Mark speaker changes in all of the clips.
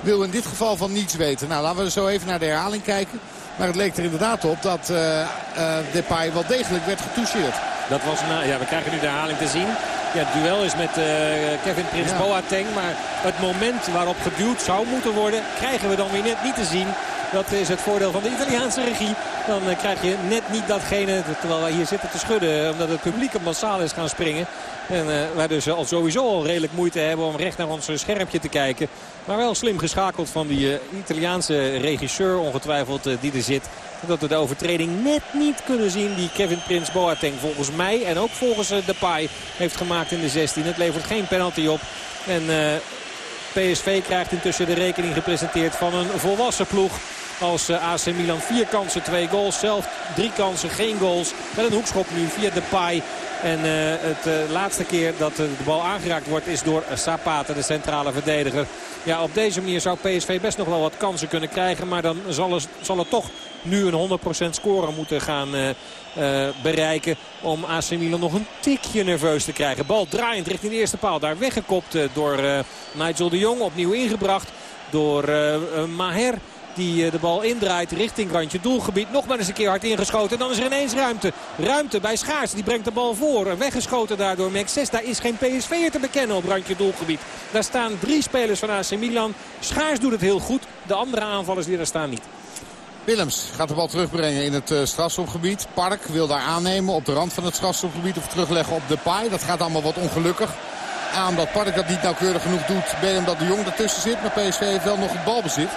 Speaker 1: wil in dit geval van niets weten. Nou, laten we zo even naar de herhaling kijken. Maar het leek er inderdaad op dat uh, uh, Depay wel degelijk werd getoucheerd.
Speaker 2: Dat was na, ja, we krijgen nu de herhaling te zien. Ja, het duel is met uh, Kevin Prins ja. Boateng. Maar het moment waarop geduwd zou moeten worden... krijgen we dan weer net niet te zien. Dat is het voordeel van de Italiaanse regie. Dan uh, krijg je net niet datgene, terwijl wij hier zitten te schudden... omdat het publiek massaal is gaan springen. En uh, wij dus al sowieso al redelijk moeite hebben om recht naar ons schermpje te kijken. Maar wel slim geschakeld van die Italiaanse regisseur ongetwijfeld die er zit. Dat we de overtreding net niet kunnen zien die Kevin Prins Boateng volgens mij en ook volgens Depay heeft gemaakt in de 16. Het levert geen penalty op. En PSV krijgt intussen de rekening gepresenteerd van een volwassen ploeg. Als eh, AC Milan vier kansen, twee goals. Zelf drie kansen, geen goals. Met een hoekschop nu via Depay. En uh, het uh, laatste keer dat de bal aangeraakt wordt is door Zapata, de centrale verdediger. Ja, op deze manier zou PSV best nog wel wat kansen kunnen krijgen. Maar dan zal het, zal het toch nu een 100% score moeten gaan bereiken. Om AC Milan nog een tikje nerveus te krijgen. Bal draaiend richting de eerste paal. Daar weggekopt door Nigel de Jong. Opnieuw ingebracht door Maher. Die eh, de bal indraait richting randje doelgebied. Nog maar eens een keer hard ingeschoten. En dan is er ineens ruimte. Ruimte bij Schaars. Die brengt de bal voor. Weggeschoten daardoor Max 6. Daar is geen PSV'er te bekennen op randje doelgebied. Daar staan drie spelers van AC Milan. Schaars doet het heel goed. De andere aanvallers die daar staan niet.
Speaker 1: Willems gaat de bal terugbrengen in het uh, strafschopgebied. Park wil daar aannemen op de rand van het strafschopgebied of terugleggen op de paai. Dat gaat allemaal wat ongelukkig. Aan dat Park dat niet nauwkeurig genoeg doet. Ben omdat de Jong ertussen zit. Maar PSV heeft wel nog het balbezit.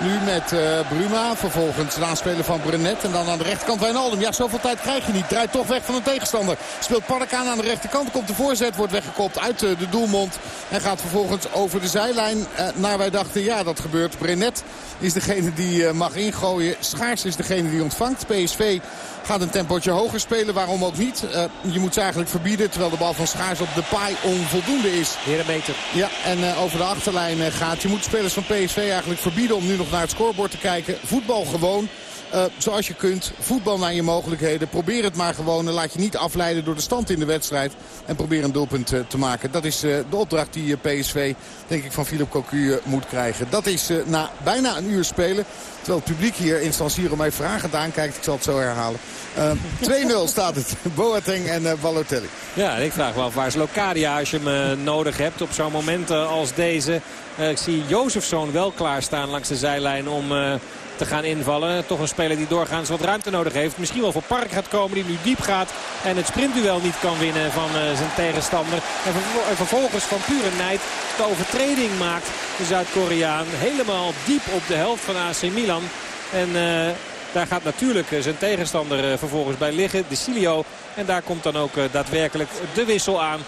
Speaker 1: Nu met uh, Bruma. Vervolgens de aanspeler van Brenet. En dan aan de rechterkant Wijnaldum. Ja, zoveel tijd krijg je niet. Draait toch weg van een tegenstander. Speelt Park aan aan de rechterkant. Komt de voorzet. Wordt weggekopt uit de doelmond. En gaat vervolgens over de zijlijn. Uh, naar wij dachten, ja dat gebeurt. Brenet is degene die mag ingooien. Schaars is degene die ontvangt. PSV Gaat een tempootje hoger spelen, waarom ook niet. Uh, je moet ze eigenlijk verbieden, terwijl de bal van Schaars op de paai onvoldoende is.
Speaker 2: Weer een meter.
Speaker 1: Ja, en uh, over de achterlijn uh, gaat. Je moet spelers van PSV eigenlijk verbieden om nu nog naar het scorebord te kijken. Voetbal gewoon. Uh, zoals je kunt. Voetbal naar je mogelijkheden. Probeer het maar gewoon. En laat je niet afleiden door de stand in de wedstrijd. En probeer een doelpunt uh, te maken. Dat is uh, de opdracht die PSV, denk ik, van Philip Cocu moet krijgen. Dat is na bijna een uur spelen. Terwijl het publiek hier in San Siro mij vragend aankijkt. Ik zal het zo herhalen. 2-0 staat het. Boateng en Balotelli.
Speaker 2: Ja, en ik vraag wel af, waar is Locadia als je hem nodig hebt op zo'n moment als deze. ik zie Jozefzoon wel klaarstaan langs de zijlijn om te gaan invallen. Toch een speler die doorgaans wat ruimte nodig heeft. Misschien wel voor Park gaat komen die nu diep gaat. En het sprintduel niet kan winnen van uh, zijn tegenstander. En, en, vervolgens van pure nijd de overtreding maakt. De Zuid-Koreaan helemaal diep op de helft van AC Milan. En... Uh, daar gaat natuurlijk eh, zijn tegenstander vervolgens bij liggen, de Silio. En daar komt dan ook daadwerkelijk de wissel aan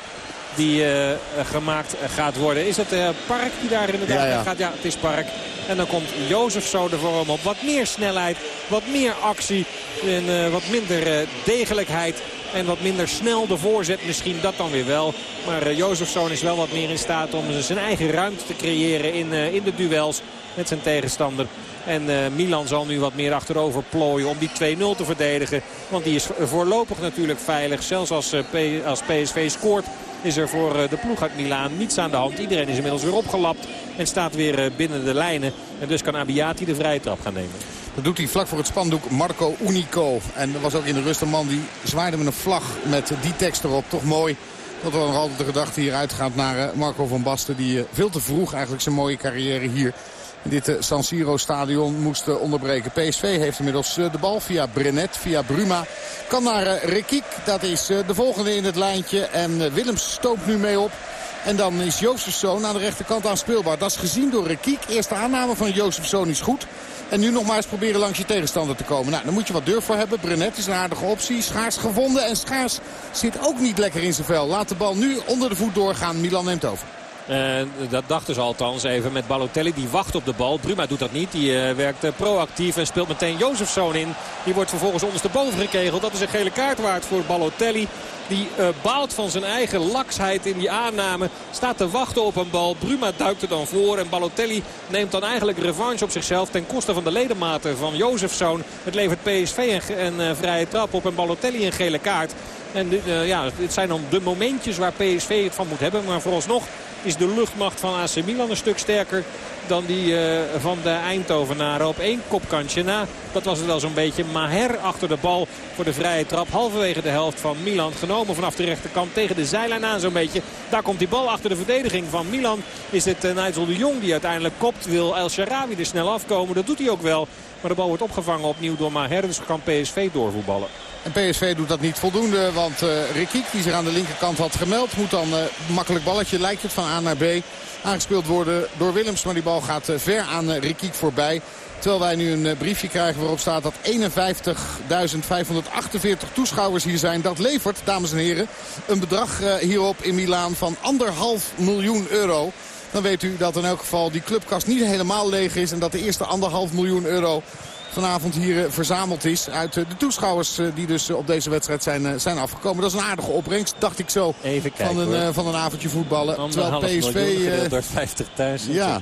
Speaker 2: die uh, gemaakt gaat worden. Is het uh, Park die daar inderdaad ja, ja. gaat? Ja, het is Park. En dan komt Jozef zo de vorm op. Wat meer snelheid, wat meer actie en uh, wat minder degelijkheid. En wat minder snel de voorzet misschien, dat dan weer wel. Maar Jozefzoon is wel wat meer in staat om zijn eigen ruimte te creëren in, in de duels met zijn tegenstander. En uh, Milan zal nu wat meer achterover plooien om die 2-0 te verdedigen. Want die is voorlopig natuurlijk veilig. Zelfs als, als PSV scoort is er voor de ploeg uit Milaan niets aan de hand. Iedereen is inmiddels weer opgelapt en staat weer binnen de lijnen. En dus kan Abiati de vrije trap gaan nemen.
Speaker 1: Dat doet hij vlak voor het spandoek Marco Unico. En er was ook in de rust een man die zwaaide met een vlag met die tekst erop. Toch mooi dat er nog altijd de gedachte hier uitgaat naar Marco van Basten. Die veel te vroeg eigenlijk zijn mooie carrière hier in dit San Siro stadion moest onderbreken. PSV heeft inmiddels de bal via Brenet, via Bruma. Kan naar Rekiek, dat is de volgende in het lijntje. En Willems stoopt nu mee op. En dan is Jozefzoon aan de rechterkant aanspeelbaar. Dat is gezien door Rekiek. Eerste aanname van Jozefzoon is goed. En nu nog maar eens proberen langs je tegenstander te komen. Nou, dan moet je wat durf voor hebben. Brenet is een aardige optie. Schaars gevonden. En Schaars zit ook niet lekker in zijn vel. Laat de bal nu onder de voet doorgaan. Milan neemt over.
Speaker 2: Uh, dat dachten ze althans even met Balotelli. Die wacht op de bal. Bruma doet dat niet. Die uh, werkt uh, proactief en speelt meteen Jozefzoon in. Die wordt vervolgens ondersteboven gekegeld. Dat is een gele kaart waard voor Balotelli. Die baalt van zijn eigen laksheid in die aanname. Staat te wachten op een bal. Bruma duikt er dan voor. En Balotelli neemt dan eigenlijk revanche op zichzelf. Ten koste van de ledematen van Jozefzoon. Het levert PSV een, vrije trap op. En Balotelli een gele kaart. En ja, het zijn dan de momentjes waar PSV het van moet hebben. Maar vooralsnog is de luchtmacht van AC Milan een stuk sterker dan die uh, van de Eindhovenaren op één kopkantje na. Dat was het wel zo'n beetje. Maher achter de bal voor de vrije trap. Halverwege de helft van Milan. Genomen vanaf de rechterkant tegen de zijlijn aan zo'n beetje. Daar komt die bal achter de verdediging van Milan. Is het uh, Nigel de Jong die uiteindelijk kopt. Wil El Sharawi er snel afkomen. Dat doet hij ook wel. Maar de bal wordt opgevangen opnieuw door Maher. Dus kan PSV doorvoetballen.
Speaker 1: En PSV doet dat niet voldoende. Want uh, Rikiek, die zich aan de linkerkant had gemeld... moet dan uh, makkelijk balletje, lijkt het, van A naar B... aangespeeld worden door Willems. Maar die bal gaat uh, ver aan Rikiek voorbij. Terwijl wij nu een briefje krijgen waarop staat dat 51.548 toeschouwers hier zijn. Dat levert, dames en heren, een bedrag hierop in Milaan van anderhalf miljoen euro. Dan weet u dat in elk geval die clubkast niet helemaal leeg is. En dat de eerste anderhalf miljoen euro vanavond hier eh, verzameld is. Uit eh, de toeschouwers eh, die dus op deze wedstrijd zijn, zijn afgekomen. Dat is een aardige opbrengst, dacht ik zo.
Speaker 2: Even kijken,
Speaker 1: van, een, van een avondje voetballen.
Speaker 2: Terwijl PSV... door 50 thuis.
Speaker 1: Ja,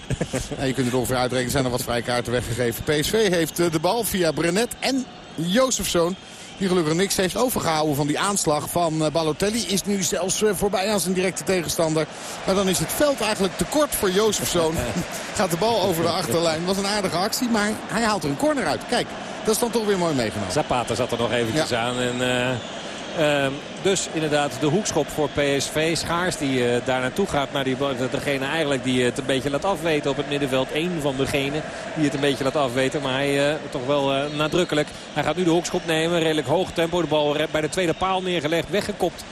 Speaker 1: je kunt het ongeveer uitrekenen. zijn er wat vrijkaarten weggegeven. PSV heeft de bal via Brenet en Jozefzoon. Die gelukkig niks heeft overgehouden van die aanslag van Balotelli. Is nu zelfs voorbij aan zijn directe tegenstander. Maar dan is het veld eigenlijk te kort voor Jozefzoon. Gaat de bal over de achterlijn. was een aardige actie, maar hij haalt er een corner uit. Kijk, dat is dan toch weer mooi meegenomen.
Speaker 2: Zapata zat er nog eventjes aan. En, uh, uh, dus inderdaad de hoekschop voor PSV. Schaars die uh, daar naartoe gaat. Naar die, degene eigenlijk die het een beetje laat afweten op het middenveld. Eén van degenen die het een beetje laat afweten. Maar hij toch wel nadrukkelijk. Hij gaat nu de hoekschop nemen. Redelijk hoog tempo. De bal bij de tweede paal neergelegd. Weggekopt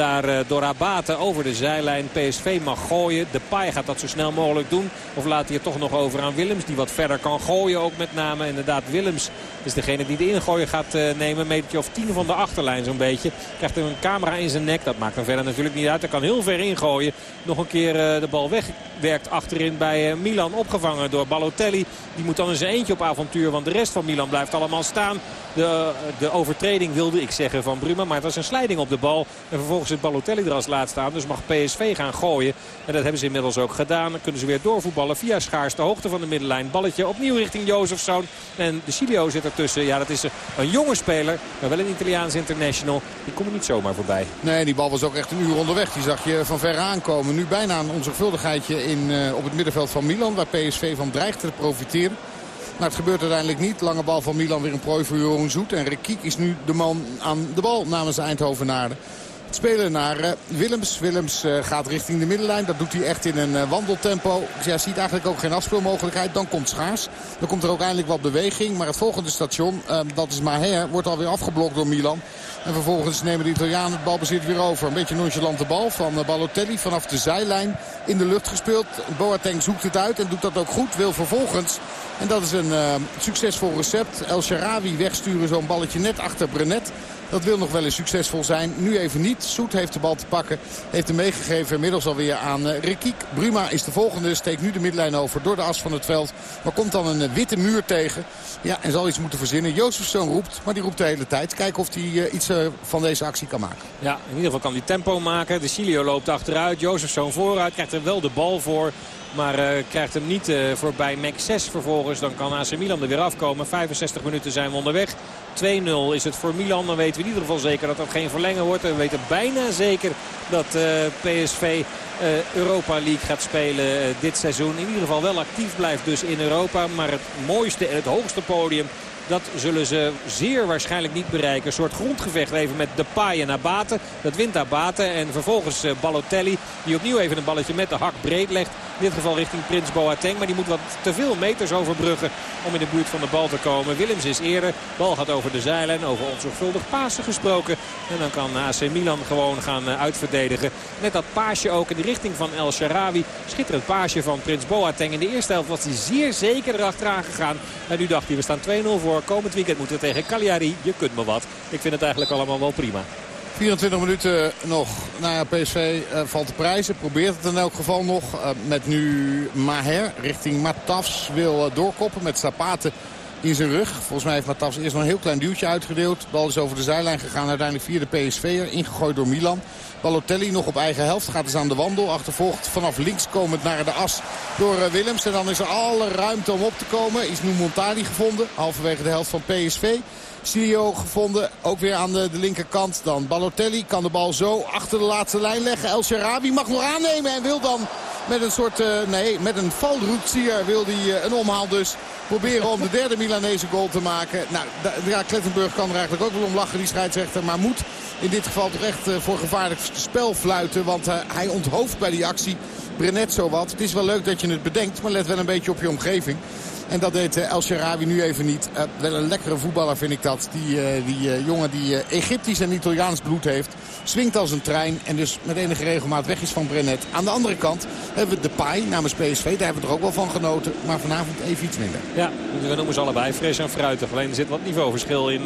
Speaker 2: daar uh, door Abate over de zijlijn. PSV mag gooien. De Pai gaat dat zo snel mogelijk doen. Of laat hij het toch nog over aan Willems. Die wat verder kan gooien ook met name. Inderdaad Willems is degene die de ingooien gaat uh, nemen. Metertje of tien van de achterlijn zo'n beetje. Krijgt er een camera in zijn nek. Dat maakt hem verder natuurlijk niet uit. Hij kan heel ver ingooien. Nog een keer uh, de bal wegwerkt achterin bij Milan. Opgevangen door Balotelli. Die moet dan zijn eentje op avontuur. Want de rest van Milan blijft allemaal staan. De, de overtreding wilde ik zeggen van Bruma. Maar het was een slijding op de bal. En vervolgens zit Balotelli er als laatste staan. Dus mag PSV gaan gooien. En dat hebben ze inmiddels ook gedaan. Dan kunnen ze weer doorvoetballen via Schaars. De hoogte van de middenlijn. Balletje opnieuw richting Jozefzoon. En de Cilio zit ertussen. Ja, dat is een jonge speler. Maar wel een Italiaans international. Die komt er niet zomaar voorbij.
Speaker 1: Nee, die bal was ook echt een uur onderweg. Die zag je van ver aankomen. Nu bijna een onzorgvuldigheidje in, uh, op het middenveld van Milan. Waar PSV van dreigt te profiteren. Maar het gebeurt uiteindelijk niet. Lange bal van Milan weer een prooi voor Jeroen Zoet. En Rekiek is nu de man aan de bal namens de Eindhovenaren. Spelen naar uh, Willems. Willems uh, gaat richting de middenlijn. Dat doet hij echt in een uh, wandeltempo. Hij ziet eigenlijk ook geen afspeelmogelijkheid. Dan komt Schaars. Dan komt er ook eindelijk wat beweging. Maar het volgende station, dat is Maher, wordt alweer afgeblokt door Milan. En vervolgens nemen de Italianen het balbezit weer over. Een beetje nonchalante bal van Balotelli vanaf de zijlijn in de lucht gespeeld. Boateng zoekt het uit en doet dat ook goed. Wil vervolgens, en dat is een succesvol recept, El Sharawi wegsturen zo'n balletje net achter Brenet. Dat wil nog wel eens succesvol zijn. Nu even niet. Soet heeft de bal te pakken. Heeft hem meegegeven inmiddels alweer aan uh, Rikiek. Bruma is de volgende. Steekt nu de midlijn over door de as van het veld. Maar komt dan een uh, witte muur tegen. Ja, en zal iets moeten verzinnen. Jozefzoon roept, maar die roept de hele tijd. Kijken of hij uh, iets van deze actie kan maken.
Speaker 2: Ja, in ieder geval kan hij tempo maken. De Cilio loopt achteruit. Jozefzoon vooruit. Krijgt er wel de bal voor. Maar uh, krijgt hem niet uh, voorbij Mac 6 vervolgens. Dan kan AC Milan er weer afkomen. 65 minuten zijn we onderweg. 2-0 is het voor Milan. Dan weten we in ieder geval zeker dat er geen verlengen wordt. En we weten bijna zeker dat uh, PSV Europa League gaat spelen dit seizoen. In ieder geval wel actief blijft dus in Europa. Maar het mooiste en het hoogste podium dat zullen ze zeer waarschijnlijk niet bereiken. Een soort grondgevecht even met de en Abate. Dat wint Abate. En vervolgens uh, Balotelli. Die opnieuw even een balletje met de hak breed legt. In dit geval richting Prins Boateng. Maar die moet wat te veel meters overbruggen om in de buurt van de bal te komen. Willems is eerder. Bal gaat over de zijlijn. Over onzorgvuldig pasen gesproken. En dan kan AC Milan gewoon gaan uh, uitverdedigen. Net dat paasje ook in de richting van El Sharawi. Schitterend paasje van Prins Boateng. In de eerste helft was hij zeer zeker erachteraan gegaan. En nu dacht hij we staan 2-0 voor. Komend weekend moeten we tegen Cagliari. Je kunt me wat. Ik vind het eigenlijk allemaal wel prima.
Speaker 1: 24 minuten nog. Nou ja, PSV uh, valt de prijzen. Probeert het in elk geval nog. Uh, met nu Maher richting Matafs. Wil uh, doorkoppen met Zapate in zijn rug. Volgens mij heeft Matafs eerst nog een heel klein duwtje uitgedeeld. De bal is over de zijlijn gegaan. Uiteindelijk via de PSV'er. Ingegooid door Milan. Balotelli nog op eigen helft. Gaat dus aan de wandel. Achtervolgt vanaf links komend naar de as door Willems. En dan is er alle ruimte om op te komen. Is nu Montali gevonden. Halverwege de helft van PSV. Studio gevonden, ook weer aan de, de, linkerkant. Dan Balotelli kan de bal zo achter de laatste lijn leggen. El Sharabi mag nog aannemen en wil dan Met een soort, nee, met een valroetsier wil hij een omhaal dus proberen om de derde Milanese goal te maken. Nou, ja, Klettenburg kan er eigenlijk ook wel om lachen, die scheidsrechter. Maar moet in dit geval toch echt voor gevaarlijk spel fluiten. Want hij onthoofd bij die actie Brenet zo wat. Het is wel leuk dat je het bedenkt, maar let wel een beetje op je omgeving. En dat deed eh, El Sharawi nu even niet. Uh, wel een lekkere voetballer vind ik dat. Die, uh, die jongen die Egyptisch en Italiaans bloed heeft. Swingt als een trein en dus met enige regelmaat weg is van Brenet. Aan de andere kant hebben we de Pai namens PSV. Daar hebben we er ook wel van genoten. Maar vanavond even iets minder.
Speaker 2: Ja, we noemen ze allebei fris en fruitig. Alleen er zit wat niveauverschil in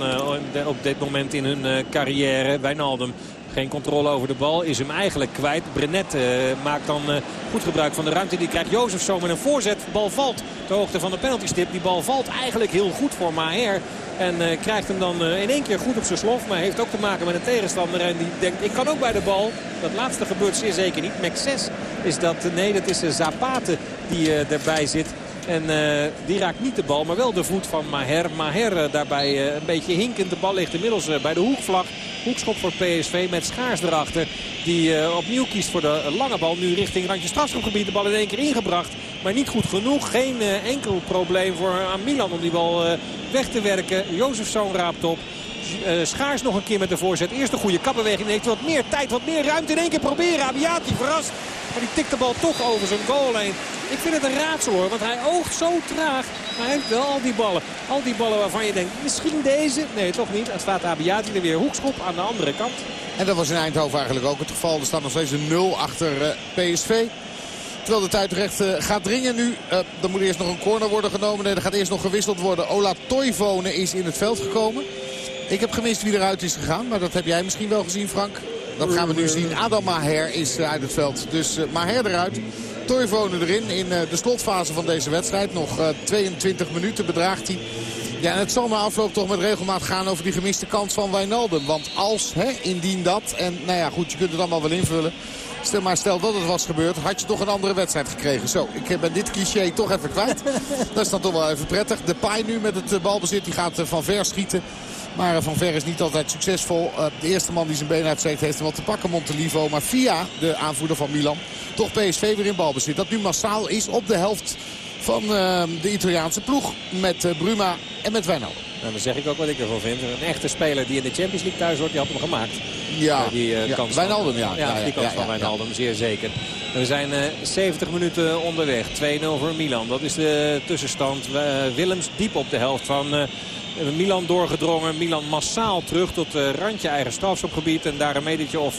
Speaker 2: op dit moment in hun carrière. Wijnaldum geen controle over de bal. Is hem eigenlijk kwijt. Brenet uh, maakt dan uh, goed gebruik van de ruimte. Die krijgt Jozef zo met een voorzet. Bal valt ter hoogte van de penaltystip. Die bal valt eigenlijk heel goed voor Maher. En uh, krijgt hem dan in één keer goed op zijn slof. Maar heeft ook te maken met een tegenstander. En die denkt, ik kan ook bij de bal. Dat laatste gebeurt zeer zeker niet. Max 6 is dat. Nee, dat is Zapate die erbij zit. En uh, die raakt niet de bal, maar wel de voet van Maher. Maher uh, daarbij uh, een beetje hinkend. De bal ligt inmiddels bij de hoekvlag. Hoekschop voor PSV met Schaars erachter. Die opnieuw kiest voor de lange bal. Nu richting randje strafschopgebied. De bal in één keer ingebracht. Maar niet goed genoeg. Geen enkel probleem voor aan Milan om die bal weg te werken. Jozefzoon raapt op. Schaars nog een keer met de voorzet. Eerst een goede kapbeweging. Heeft wat meer tijd, wat meer ruimte. In één keer proberen. Abiati verrast. Maar die tikt de bal toch over zijn goal. Ik vind het een raadsel hoor, want hij oogt zo traag. Maar hij heeft wel al die ballen. Al die ballen waarvan je denkt, misschien deze. Nee, toch niet. Het staat Abiati er weer hoekschop aan de andere kant.
Speaker 1: En dat was in Eindhoven eigenlijk ook het geval. Er staat nog steeds een 0 achter eh, PSV. Terwijl de tijd uh, gaat dringen nu. Uh, dan moet eerst nog een corner worden genomen. Nee, er gaat eerst nog gewisseld worden. Ola Toivonen is in het veld gekomen. Ik heb gemist wie eruit is gegaan. Maar dat heb jij misschien wel gezien, Frank. Dat gaan we nu zien. Adam Maher is uit het veld. Dus Maher eruit. Toivonen erin in eh, de slotfase van deze wedstrijd. Nog 22 eh, minuten bedraagt hij. Ja, en het zal na afloop toch met regelmaat gaan over die gemiste kans van Wijnaldum. Want als, hè, indien dat, en nou ja goed, je kunt het allemaal wel invullen. Stel maar stel dat het was gebeurd, had je toch een andere wedstrijd gekregen. Zo, ik ben dit cliché toch even kwijt. dat is dan toch wel even prettig. De Pai nu met het balbezit, die gaat van ver schieten. Maar Van Ver is niet altijd succesvol. Eh, de eerste man die zijn been uitsteekt heeft hem wat te pakken, Montelivo. Maar via de aanvoerder van Milan toch PSV weer in balbezit. Dat nu massaal is op de helft van uh, de Italiaanse ploeg. Met uh, Bruma en met Wijnaldum.
Speaker 2: Nou, dan zeg ik ook wat ik ervan vind. Een echte speler die in de Champions League thuis hoort, die had hem gemaakt.
Speaker 1: Ja, die, uh, ja. Kans Wijnaldum, ja.
Speaker 2: Ja, die kans van Wijnaldum, zeer zeker. We zijn 70 minuten onderweg. 2-0 voor Milan. Dat is de tussenstand. Willems diep op de helft van Milan doorgedrongen. Milan massaal terug tot het randje eigen strafschopgebied. En daar een metertje of 5-6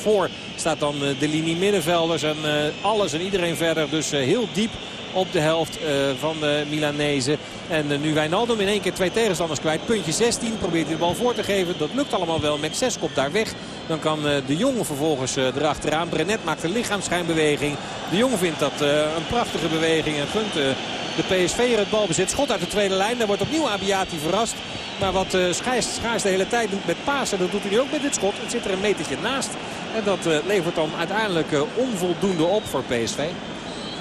Speaker 2: voor staat dan eh, de linie middenvelders. En eh, alles en iedereen verder. Dus eh, heel diep op de helft van de Milanezen. En nu Wijnaldum in één keer twee tegenstanders kwijt. Puntje 16 probeert hij de bal voor te geven. Dat lukt allemaal wel. Met 6 kop daar weg. Dan kan de jongen vervolgens erachteraan. Brenet maakt een lichaamschijnbeweging. De jongen vindt dat een prachtige beweging en gunt de PSV het balbezit. Schot uit de tweede lijn. Daar wordt opnieuw Abiati verrast. Maar wat uh, Schaars, de hele tijd doet met Pasen, dat doet hij ook met dit schot. Het zit er een metertje naast. En dat uh, levert dan uiteindelijk uh, onvoldoende op voor PSV.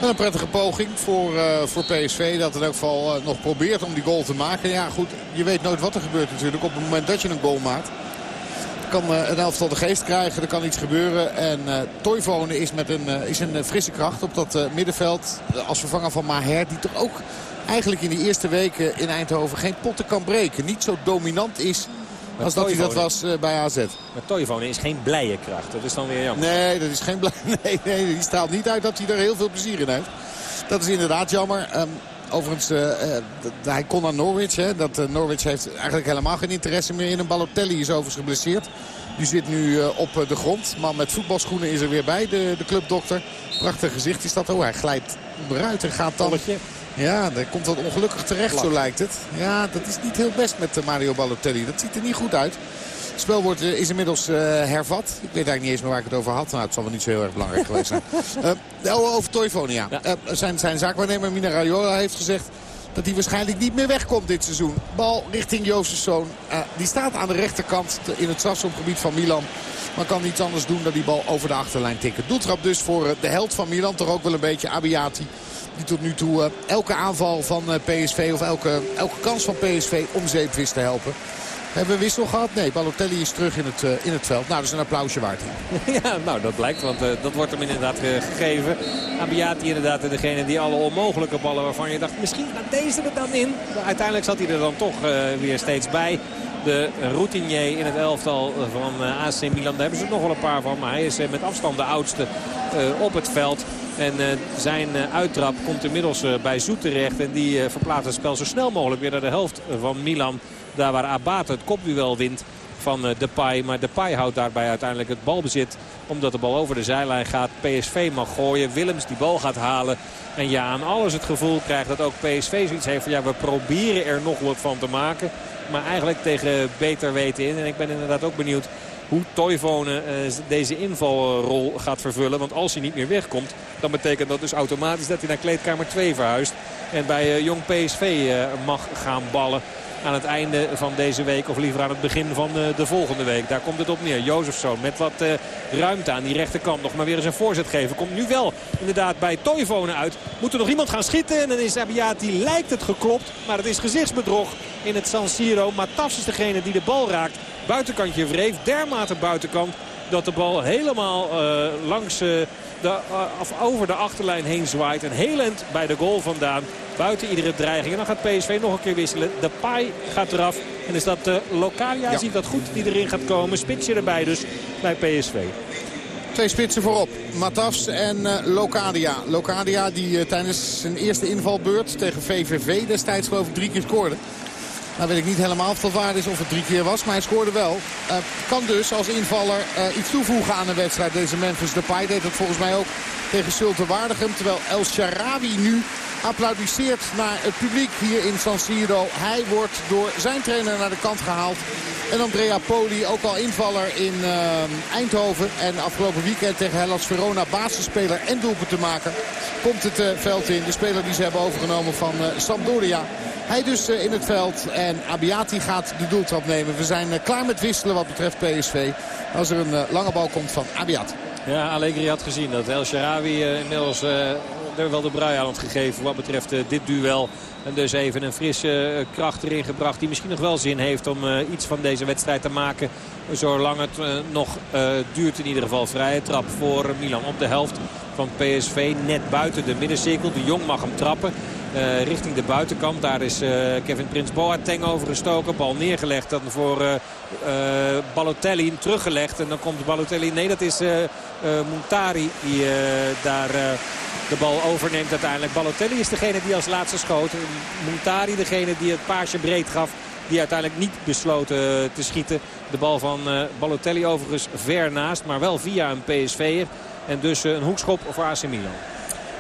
Speaker 1: een prettige poging voor, voor PSV. Dat in elk geval nog probeert om die goal te maken. Ja goed, je weet nooit wat er gebeurt natuurlijk op het moment dat je een goal maakt kan uh, een elftal de geest krijgen. Er kan iets gebeuren. En uh, Toivonen is, met een, uh, is een frisse kracht op dat middenveld. als vervanger van Maher. Die toch ook eigenlijk in die eerste weken in Eindhoven geen potten kan breken. Niet zo dominant is als dat hij dat was bij AZ.
Speaker 2: Maar Toivonen is geen blije kracht. Dat is dan weer jammer.
Speaker 1: Nee, dat is geen blij... nee, nee, die straalt niet uit dat hij er heel veel plezier in heeft. Dat is inderdaad jammer. Um, Overigens, uh, hij kon naar Norwich. Hè, dat, uh, Norwich heeft eigenlijk helemaal geen interesse meer in. Een Balotelli is overigens geblesseerd. Die zit nu op de grond. Man met voetbalschoenen is er weer bij, de, de clubdokter. Prachtig gezicht is dat. Oh, hij glijdt onderuit en gaat dan... Ja, daar komt wat ongelukkig terecht, zo lijkt het. Ja, dat is niet heel best met Mario Balotelli. Dat ziet er niet goed uit. Het spel wordt, uh, is inmiddels uh, hervat. Ik weet eigenlijk niet eens meer waar ik het over had. Nou, het zal wel niet zo heel erg belangrijk geweest zijn. Uh, over Toivonia. Ja. zijn, zijn zaakwaarnemer Mina Raiola heeft gezegd dat hij waarschijnlijk niet meer wegkomt dit seizoen. Bal richting Jozefzoon. die staat aan de rechterkant in het strafschopgebied van Milan. Maar kan niets anders doen dan die bal over de achterlijn tikken. Doeltrap dus voor de held van Milan. Toch ook wel een beetje Abiati. Die tot nu toe elke aanval van PSV of elke, elke kans van PSV om zeep wist te helpen. Hebben we wissel gehad? Nee, Balotelli is terug in het, uh, in het veld. Nou, dat is een applausje waard.
Speaker 2: ja, nou dat blijkt, want uh, dat wordt hem inderdaad uh, gegeven. Abiati inderdaad degene die alle onmogelijke ballen waarvan je dacht... misschien gaat deze er dan in. Uiteindelijk zat hij er dan toch weer steeds bij. De routinier in het elftal van AC Milan. Daar hebben ze nog wel een paar van. Maar hij is met afstand de oudste op het veld. En zijn uittrap komt inmiddels bij Zoet terecht. En die verplaatst het spel zo snel mogelijk weer naar de helft van Milan. Daar waar Abate het kopduel wint van uh, Depay. Maar Depay houdt daarbij uiteindelijk het balbezit. Omdat de bal over de zijlijn gaat. PSV mag gooien. Willems die bal gaat halen. En ja, aan alles het gevoel krijgt dat ook PSV zoiets heeft van... ja, we proberen er nog wat van te maken. Maar eigenlijk tegen beter weten in. En ik ben inderdaad ook benieuwd hoe Toivonen uh, deze invalrol gaat vervullen. Want als hij niet meer wegkomt, dan betekent dat dus automatisch dat hij naar kleedkamer 2 verhuist. En bij uh, jong PSV mag gaan ballen aan het einde van deze week. Of liever aan het begin van de volgende week. Daar komt het op neer. Jozefzoon met wat ruimte aan die rechterkant. Nog maar weer eens een voorzet geven. Komt nu wel inderdaad bij Toivonen uit. Moet er nog iemand gaan schieten. En dan is Abiati lijkt het geklopt. Maar het is gezichtsbedrog in het San Siro. Maar Tafs is degene die de bal raakt. Buitenkantje wreef. Dermate buitenkant dat de bal helemaal uh, langs uh, de, uh, of over de achterlijn heen zwaait. En heel end bij de goal vandaan. Buiten iedere dreiging. En dan gaat PSV nog een keer wisselen. De paai gaat eraf. En is dat Localia, ja. ziet dat goed, die erin gaat komen. Spitsje erbij dus bij PSV.
Speaker 1: Twee spitsen voorop. Matafs en uh, Locadia. Locadia die uh, tijdens zijn eerste invalbeurt tegen VVV destijds geloof ik drie keer scoorde. Nou weet ik niet helemaal of dat waar is of het drie keer was. Maar hij scoorde wel. Uh, kan dus als invaller uh, iets toevoegen aan een wedstrijd. Deze Memphis Depay deed het volgens mij ook tegen Sulte Waardegem. Terwijl El Sharawi nu applaudisseert naar het publiek hier in San Siro. Hij wordt door zijn trainer naar de kant gehaald. En Andrea Poli, ook al invaller in uh, Eindhoven. En afgelopen weekend tegen Hellas Verona basisspeler en doelpunt te maken. Komt het veld in. De speler die ze hebben overgenomen van Sampdoria. Hij dus in het veld en Abiati gaat de doeltrap nemen. We zijn klaar met wisselen wat betreft PSV. Als er een lange bal komt van Abiati.
Speaker 2: Ja, Allegri had gezien dat El Sharawi inmiddels wel de brui aan het gegeven wat betreft dit duel. En dus even een frisse kracht erin gebracht die misschien nog wel zin heeft om iets van deze wedstrijd te maken. Zolang het nog duurt in ieder geval. Vrije trap voor Milan op de helft van PSV. Net buiten de middencirkel. De Jong mag hem trappen. Uh, richting de buitenkant. Daar is uh, Kevin Prins Boateng over gestoken. Bal neergelegd dan voor uh, Balotelli. Teruggelegd. En dan komt Balotelli. Nee, dat is Montari die daar de bal overneemt uiteindelijk. Balotelli is degene die als laatste schoot. Montari degene die het paasje breed gaf. Die uiteindelijk niet besloten te schieten. De bal van Balotelli overigens ver naast. Maar wel via een PSV'er. En dus een hoekschop voor AC Milan.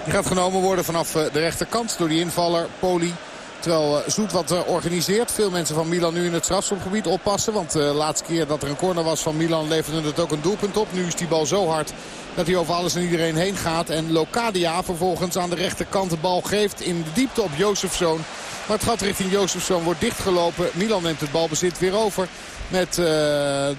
Speaker 1: Die gaat genomen worden vanaf de rechterkant door die invaller Poli. Terwijl Zoet wat organiseert. Veel mensen van Milan nu in het strafschopgebied oppassen. Want de laatste keer dat er een corner was van Milan leverde het ook een doelpunt op. Nu is die bal zo hard dat hij over alles en iedereen heen gaat. En Locadia vervolgens aan de rechterkant de bal geeft in de diepte op Jozefzoon. Maar het gat richting Jozefzoon wordt dichtgelopen. Milan neemt het balbezit weer over. Met uh,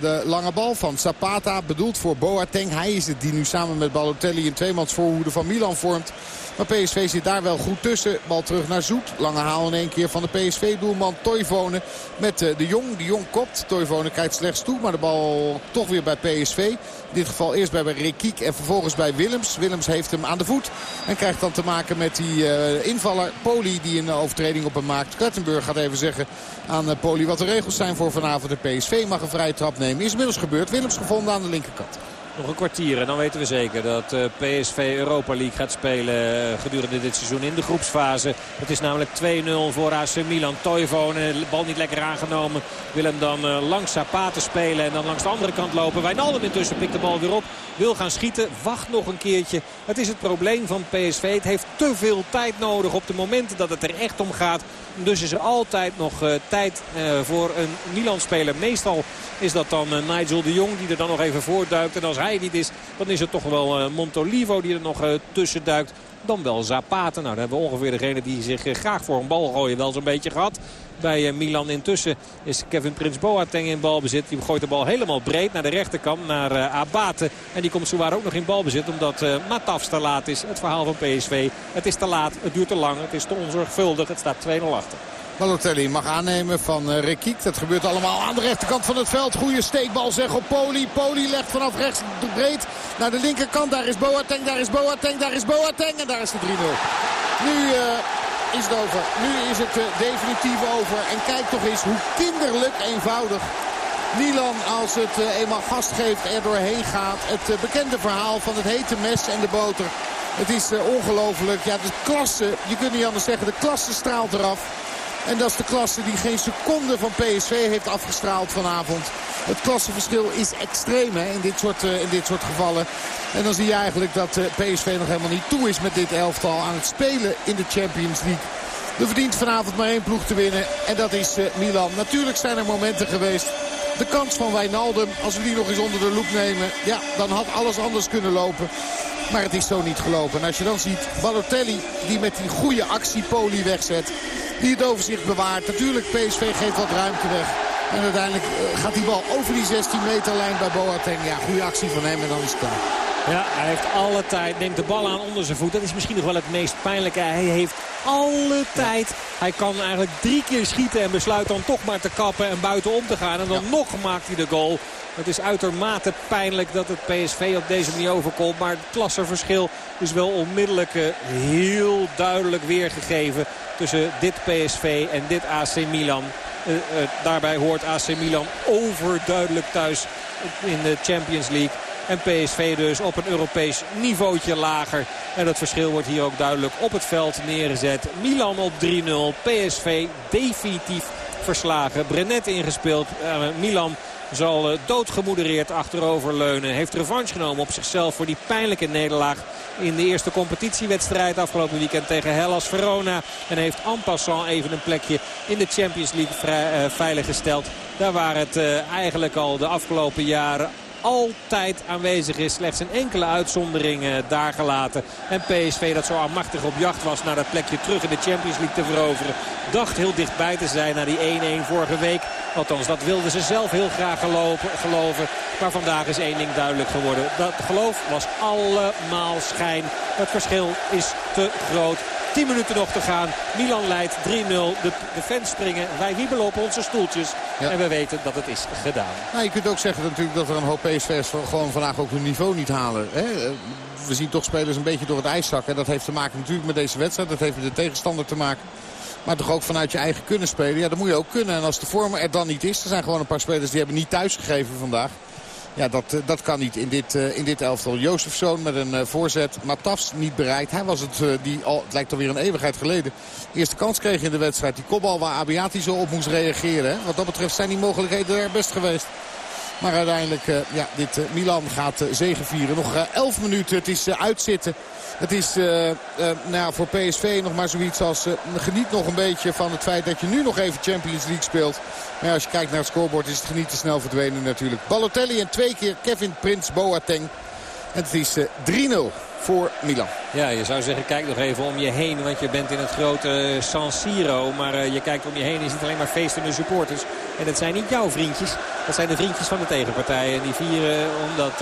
Speaker 1: de lange bal van Zapata. Bedoeld voor Boateng. Hij is het die nu samen met Balotelli een tweemansvoorhoede van Milan vormt. Maar PSV zit daar wel goed tussen. Bal terug naar Zoet. Lange haal in één keer van de PSV-doelman Toivonen. Met uh, de Jong. De Jong kopt. Toivonen kijkt slechts toe. Maar de bal toch weer bij PSV. In dit geval eerst bij Rekiek en vervolgens bij Willems. Willems heeft hem aan de voet. En krijgt dan te maken met die uh, invaller Poli die een overtreding op hem maakt. Klettenburg gaat even zeggen aan uh, Poli wat de regels zijn voor vanavond. De PSV mag een vrije trap nemen. Is inmiddels gebeurd. Willems gevonden aan de linkerkant.
Speaker 2: Nog een kwartier en dan weten we zeker dat uh, PSV Europa League gaat spelen uh, gedurende dit seizoen in de groepsfase. Het is namelijk 2-0 voor AC Milan. Toivonen, de bal niet lekker aangenomen. Wil hem dan uh, langs Zapata spelen en dan langs de andere kant lopen. Wijnaldum intussen pikt de bal weer op. Wil gaan schieten, wacht nog een keertje. Het is het probleem van PSV. Het heeft te veel tijd nodig op de momenten dat het er echt om gaat. Dus is er altijd nog tijd voor een Milan-speler. Meestal is dat dan Nigel de Jong die er dan nog even voorduikt. En als hij niet is, dan is het toch wel Montolivo die er nog tussen duikt dan wel Zapata. Nou, dan hebben we ongeveer degene die zich graag voor een bal gooien wel zo'n beetje gehad. Bij Milan intussen is Kevin Prins Boateng in balbezit. Die gooit de bal helemaal breed naar de rechterkant, naar Abate. En die komt zowaar ook nog in balbezit omdat Matafs te laat is. Het verhaal van PSV. Het is te laat, het duurt te lang, het is te onzorgvuldig. Het staat 2-0 achter.
Speaker 1: Balotelli mag aannemen van uh, Rekiek. Dat gebeurt allemaal aan de rechterkant van het veld. Goede steekbal zeg op Poli. Poli legt vanaf rechts breed naar de linkerkant. Daar is Boateng, daar is Boateng, daar is Boateng. En daar is de 3-0. Nu uh, is het over. Nu is het uh, definitief over. En kijk toch eens hoe kinderlijk eenvoudig Milan als het eenmaal gast geeft er doorheen gaat. Het bekende verhaal van het hete mes en de boter. Het is ongelooflijk. Ja, de klasse, je kunt niet anders zeggen, de klasse straalt eraf. En dat is de klasse die geen seconde van PSV heeft afgestraald vanavond. Het klassenverschil is extreem hè, in, dit soort, uh, in dit soort gevallen. En dan zie je eigenlijk dat eh, PSV nog helemaal niet toe is met dit elftal aan het spelen in de Champions League. Er verdient vanavond maar één ploeg te winnen en dat is uh, Milan. Natuurlijk zijn er momenten geweest. De kans van Wijnaldum, als we die nog eens onder de loep nemen... ja, dan had alles anders kunnen lopen. Maar het is zo niet gelopen. En als je dan ziet Balotelli die met die goede actie Poli wegzet. Die het overzicht bewaart. Natuurlijk PSV geeft wat ruimte weg. En uiteindelijk eh, gaat die bal over die 16 meter lijn bij Boateng. Ja, goede actie van hem en dan is het klaar.
Speaker 2: Ja, hij heeft alle tijd, neemt de bal aan onder zijn voet. Dat is misschien nog wel het meest pijnlijke. Hij heeft alle tijd. Hij kan eigenlijk drie keer schieten en besluit dan toch maar te kappen en buiten om te gaan. En dan nog maakt hij de goal. Het is uitermate pijnlijk dat het PSV op deze manier overkomt. Maar het klassenverschil is wel onmiddellijk eh, heel duidelijk weergegeven tussen dit PSV en dit AC Milan. Uh, uh, daarbij hoort AC Milan overduidelijk thuis in de Champions League. En PSV dus op een Europees niveautje lager. En dat verschil wordt hier ook duidelijk op het veld neergezet. Milan op 3-0. PSV definitief verslagen. Brenet ingespeeld. Uh, Milan zal uh, doodgemoedereerd achteroverleunen. Heeft revanche genomen op zichzelf voor die pijnlijke nederlaag in de eerste competitiewedstrijd afgelopen weekend tegen Hellas Verona. En heeft en passant even een plekje in de Champions League vrij, uh, veiliggesteld. Daar waar het eigenlijk al de afgelopen jaren altijd aanwezig is. Slechts een enkele uitzondering uh, daar gelaten. En PSV dat zo aanmachtig op jacht was naar dat plekje terug in de Champions League te veroveren. Dacht heel dichtbij te zijn naar die 1-1 vorige week. Althans, dat wilden ze zelf heel graag gelopen, geloven. Maar vandaag is één ding duidelijk geworden. Dat geloof was allemaal schijn. Het verschil is te groot. 10 minuten nog te gaan. Milan leidt 3-0. De, de, fans springen. Wij wiebelen op onze stoeltjes. Ja. En we weten dat het is gedaan.
Speaker 1: Nou, je kunt ook zeggen natuurlijk dat er een hoop PSV's gewoon vandaag ook hun niveau niet halen. Hè? We zien toch spelers een beetje door het ijs zakken. Dat heeft te maken natuurlijk met deze wedstrijd. Dat heeft met de tegenstander te maken. Maar toch ook vanuit je eigen kunnen spelen. Ja, dat moet je ook kunnen. En als de vorm er dan niet is. Er zijn gewoon een paar spelers die hebben niet thuisgegeven vandaag. Ja, dat, eh, dat kan niet in dit, uh, in dit elftal. Jozefzoon met een uh, voorzet. Matafs niet bereikt. Hij was het, die al, het lijkt alweer een eeuwigheid geleden, eerste kans kreeg in de wedstrijd. Die kopbal waar Abiati zo op moest reageren. Wat dat betreft zijn die mogelijkheden er best geweest. Maar uiteindelijk, ja, dit Milan gaat zegenvieren. Nog 11 minuten, het is uitzitten. Het is nou ja, voor PSV nog maar zoiets als... geniet nog een beetje van het feit dat je nu nog even Champions League speelt. Maar als je kijkt naar het scorebord is het genieten snel verdwenen natuurlijk. Balotelli en twee keer Kevin Prins Boateng. En het is 3-0 voor Milan.
Speaker 2: Ja, je zou zeggen, kijk nog even om je heen. Want je bent in het grote San Siro. Maar je kijkt om je heen en je ziet alleen maar feestende supporters. En dat zijn niet jouw vriendjes. Dat zijn de vriendjes van de tegenpartijen. En die vieren omdat...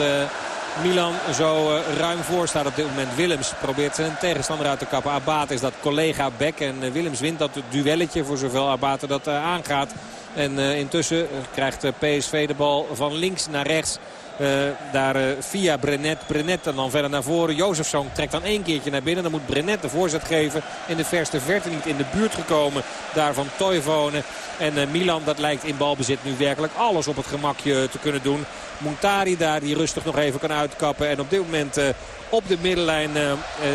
Speaker 2: Milan zo uh, ruim voor staat op dit moment. Willems probeert zijn tegenstander uit te kappen. Abate is dat collega Beck. En uh, Willems wint dat duelletje voor zover Abate dat uh, aangaat. En intussen krijgt PSV de bal van links naar rechts. Uh, daar uh, via Brenet. Brenet en dan verder naar voren. Jozefzoon trekt dan één keertje naar binnen. Dan moet Brenet de voorzet geven. In de verste verte niet in de buurt gekomen. Daar van Toivonen. En uh, Milan dat lijkt in balbezit nu werkelijk alles op het gemakje te kunnen doen. Montari daar die rustig nog even kan uitkappen. En op dit moment op de middenlijn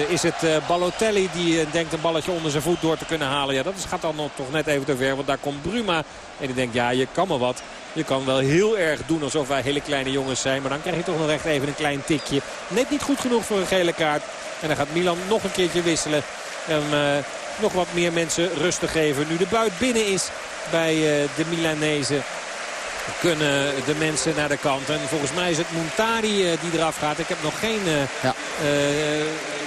Speaker 2: is het Balotelli die denkt een balletje onder zijn voet door te kunnen halen. Ja, dat is, gaat dan nog, toch net even te ver. Want daar komt Bruma. En die denkt, ja, je kan maar wat. Je kan wel heel erg doen alsof wij hele kleine jongens zijn. Maar dan krijg je toch nog echt even een klein tikje. Net niet goed genoeg voor een gele kaart. En dan gaat Milan nog een keertje wisselen. En uh, nog wat meer mensen rustig geven. Nu de buit binnen is bij uh, de Milanezen. Kunnen de mensen naar de kant. En volgens mij is het Montari uh, die eraf gaat. Ik heb nog geen ja.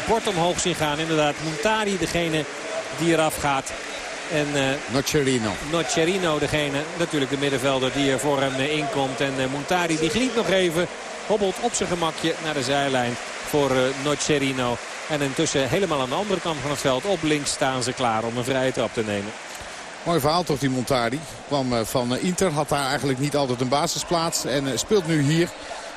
Speaker 2: bord omhoog zien gaan. Inderdaad, Montari degene die eraf gaat.
Speaker 1: En, uh, Nocerino.
Speaker 2: Nocerino, degene, natuurlijk de middenvelder die er voor hem uh, inkomt. En uh, Montari die geniet nog even, hobbelt op zijn gemakje naar de zijlijn voor Nocerino. En intussen helemaal aan de andere kant van het veld op links staan ze klaar om een vrije trap te nemen.
Speaker 1: Mooi verhaal toch die Montardi. Kwam van Inter, had daar eigenlijk niet altijd een basisplaats. En speelt nu hier.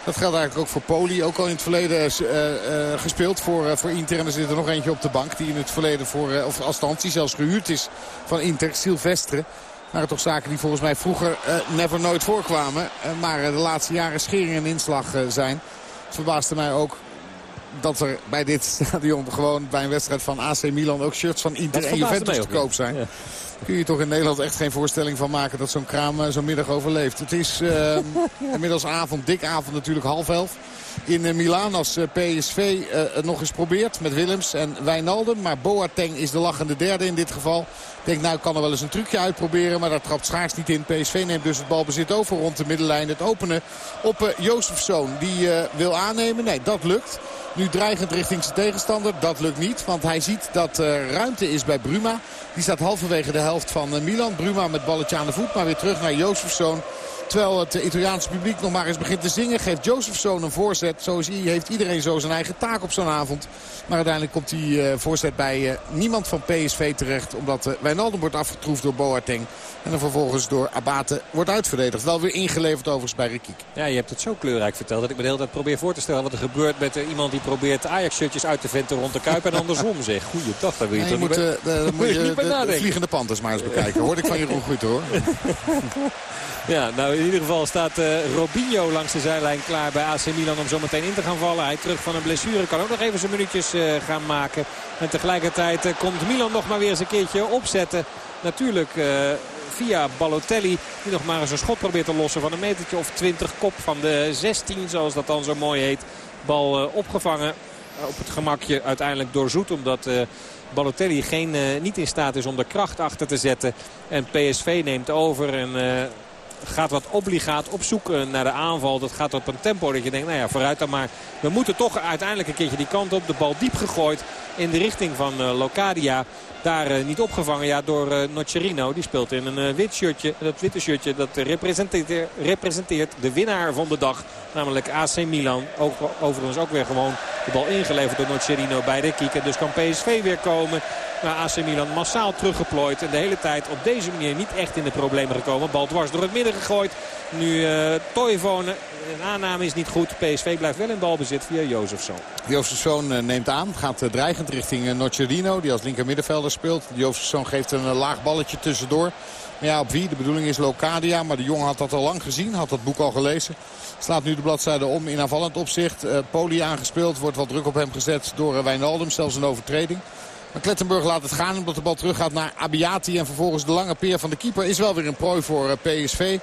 Speaker 1: Dat geldt eigenlijk ook voor Poli. Ook al in het verleden uh, uh, gespeeld voor, voor Inter. En er zit er nog eentje op de bank die in het verleden voor, of althans die zelfs gehuurd is van Inter. Silvestre. Waren toch zaken die volgens mij vroeger never nooit voorkwamen. maar de laatste jaren schering en inslag zijn. Het verbaasde mij ook dat er bij dit stadion gewoon bij een wedstrijd van AC Milan ook shirts van Inter en Juventus te koop zijn. Ja kun je toch in Nederland echt geen voorstelling van maken dat zo'n kraam uh, zo'n middag overleeft. Het is uh, inmiddels avond, dik avond natuurlijk, half elf. In uh, Milaan als PSV het nog eens probeert met Willems en Wijnaldum. Maar Boateng is de lachende derde in dit geval. Ik denk nou kan er wel eens een trucje uitproberen. Maar dat trapt Schaars niet in. PSV neemt dus het balbezit over rond de middenlijn. Het openen op Jozefzoon. Die wil aannemen. Nee, dat lukt. Nu dreigend richting zijn tegenstander. Dat lukt niet. Want hij ziet dat er ruimte is bij Bruma. Die staat halverwege de helft van eh, Milan. Bruma met balletje aan de voet. Maar weer terug naar Jozefzoon. Terwijl het Italiaanse publiek nog maar eens begint te zingen. Geeft Jozefzoon een voorzet. Zo heeft iedereen zo zijn eigen taak op zo'n avond. Maar uiteindelijk komt die uh, voorzet bij uh, niemand van PSV terecht. Omdat uh, Wijnaldum wordt afgetroefd door Boateng. En dan vervolgens door Abate wordt uitverdedigd. Wel weer ingeleverd overigens bij Rikiek.
Speaker 2: Ja, je hebt het zo kleurrijk verteld dat ik me de hele tijd probeer voor te stellen... wat er gebeurt met iemand die probeert Ajax-shirtjes uit te venten rond de Kuip... en andersom zeg. Goeiedag, daar wil je,
Speaker 1: nee, je moet, niet, moet je de, de, vliegende panthers maar eens bekijken. Hoorde ik van Jeroen goed hoor.
Speaker 2: Ja, nou in ieder geval staat uh, Robinho langs de zijlijn klaar bij AC Milan om zo meteen in te gaan vallen. Hij terug van een blessure kan ook nog even zijn minuutjes uh, gaan maken. En tegelijkertijd uh, komt Milan nog maar weer eens een keertje opzetten. Natuurlijk via Balotelli. Die nog maar eens een schot probeert te lossen van een metertje of 20 kop van de 16. Zoals dat dan zo mooi heet. Bal opgevangen op het gemakje uiteindelijk door Zoet. Omdat Balotelli geen, niet in staat is om de kracht achter te zetten. En PSV neemt over en gaat wat obligaat op zoek naar de aanval. Dat gaat op een tempo dat je denkt, nou ja, vooruit dan maar. We moeten toch uiteindelijk een keertje die kant op. De bal diep gegooid in de richting van uh, Locadia. Daar uh, niet opgevangen ja, door uh, Nocerino. Die speelt in een wit shirtje. Dat witte shirtje dat representeert, representeert de winnaar van de dag. Namelijk AC Milan. Ook, overigens ook weer gewoon de bal ingeleverd door Nocerino bij de kieken. Dus kan PSV weer komen. Maar AC Milan massaal teruggeplooid. En de hele tijd op deze manier niet echt in de problemen gekomen. Bal dwars door het midden gegooid. Nu uh, Toivonen. Een aanname is niet goed. PSV blijft wel in balbezit via Jozefzoon.
Speaker 1: Jozefzoon eh, neemt aan. Gaat eh, dreigend richting Nocerino. Die als linker middenvelder speelt. Jozefzoon geeft een laag balletje tussendoor. Maar ja, op wie? De bedoeling is Locadia. Maar de jongen had dat al lang gezien. Had dat boek al gelezen. Slaat nu de bladzijde om in aanvallend opzicht. Poli aangespeeld. Wordt wat druk op hem gezet door Wijnaldum. Zelfs een overtreding. Maar Klettenburg laat het gaan omdat de bal terug gaat naar Abiati. En vervolgens de lange peer van de keeper is wel weer een prooi voor eh, PSV.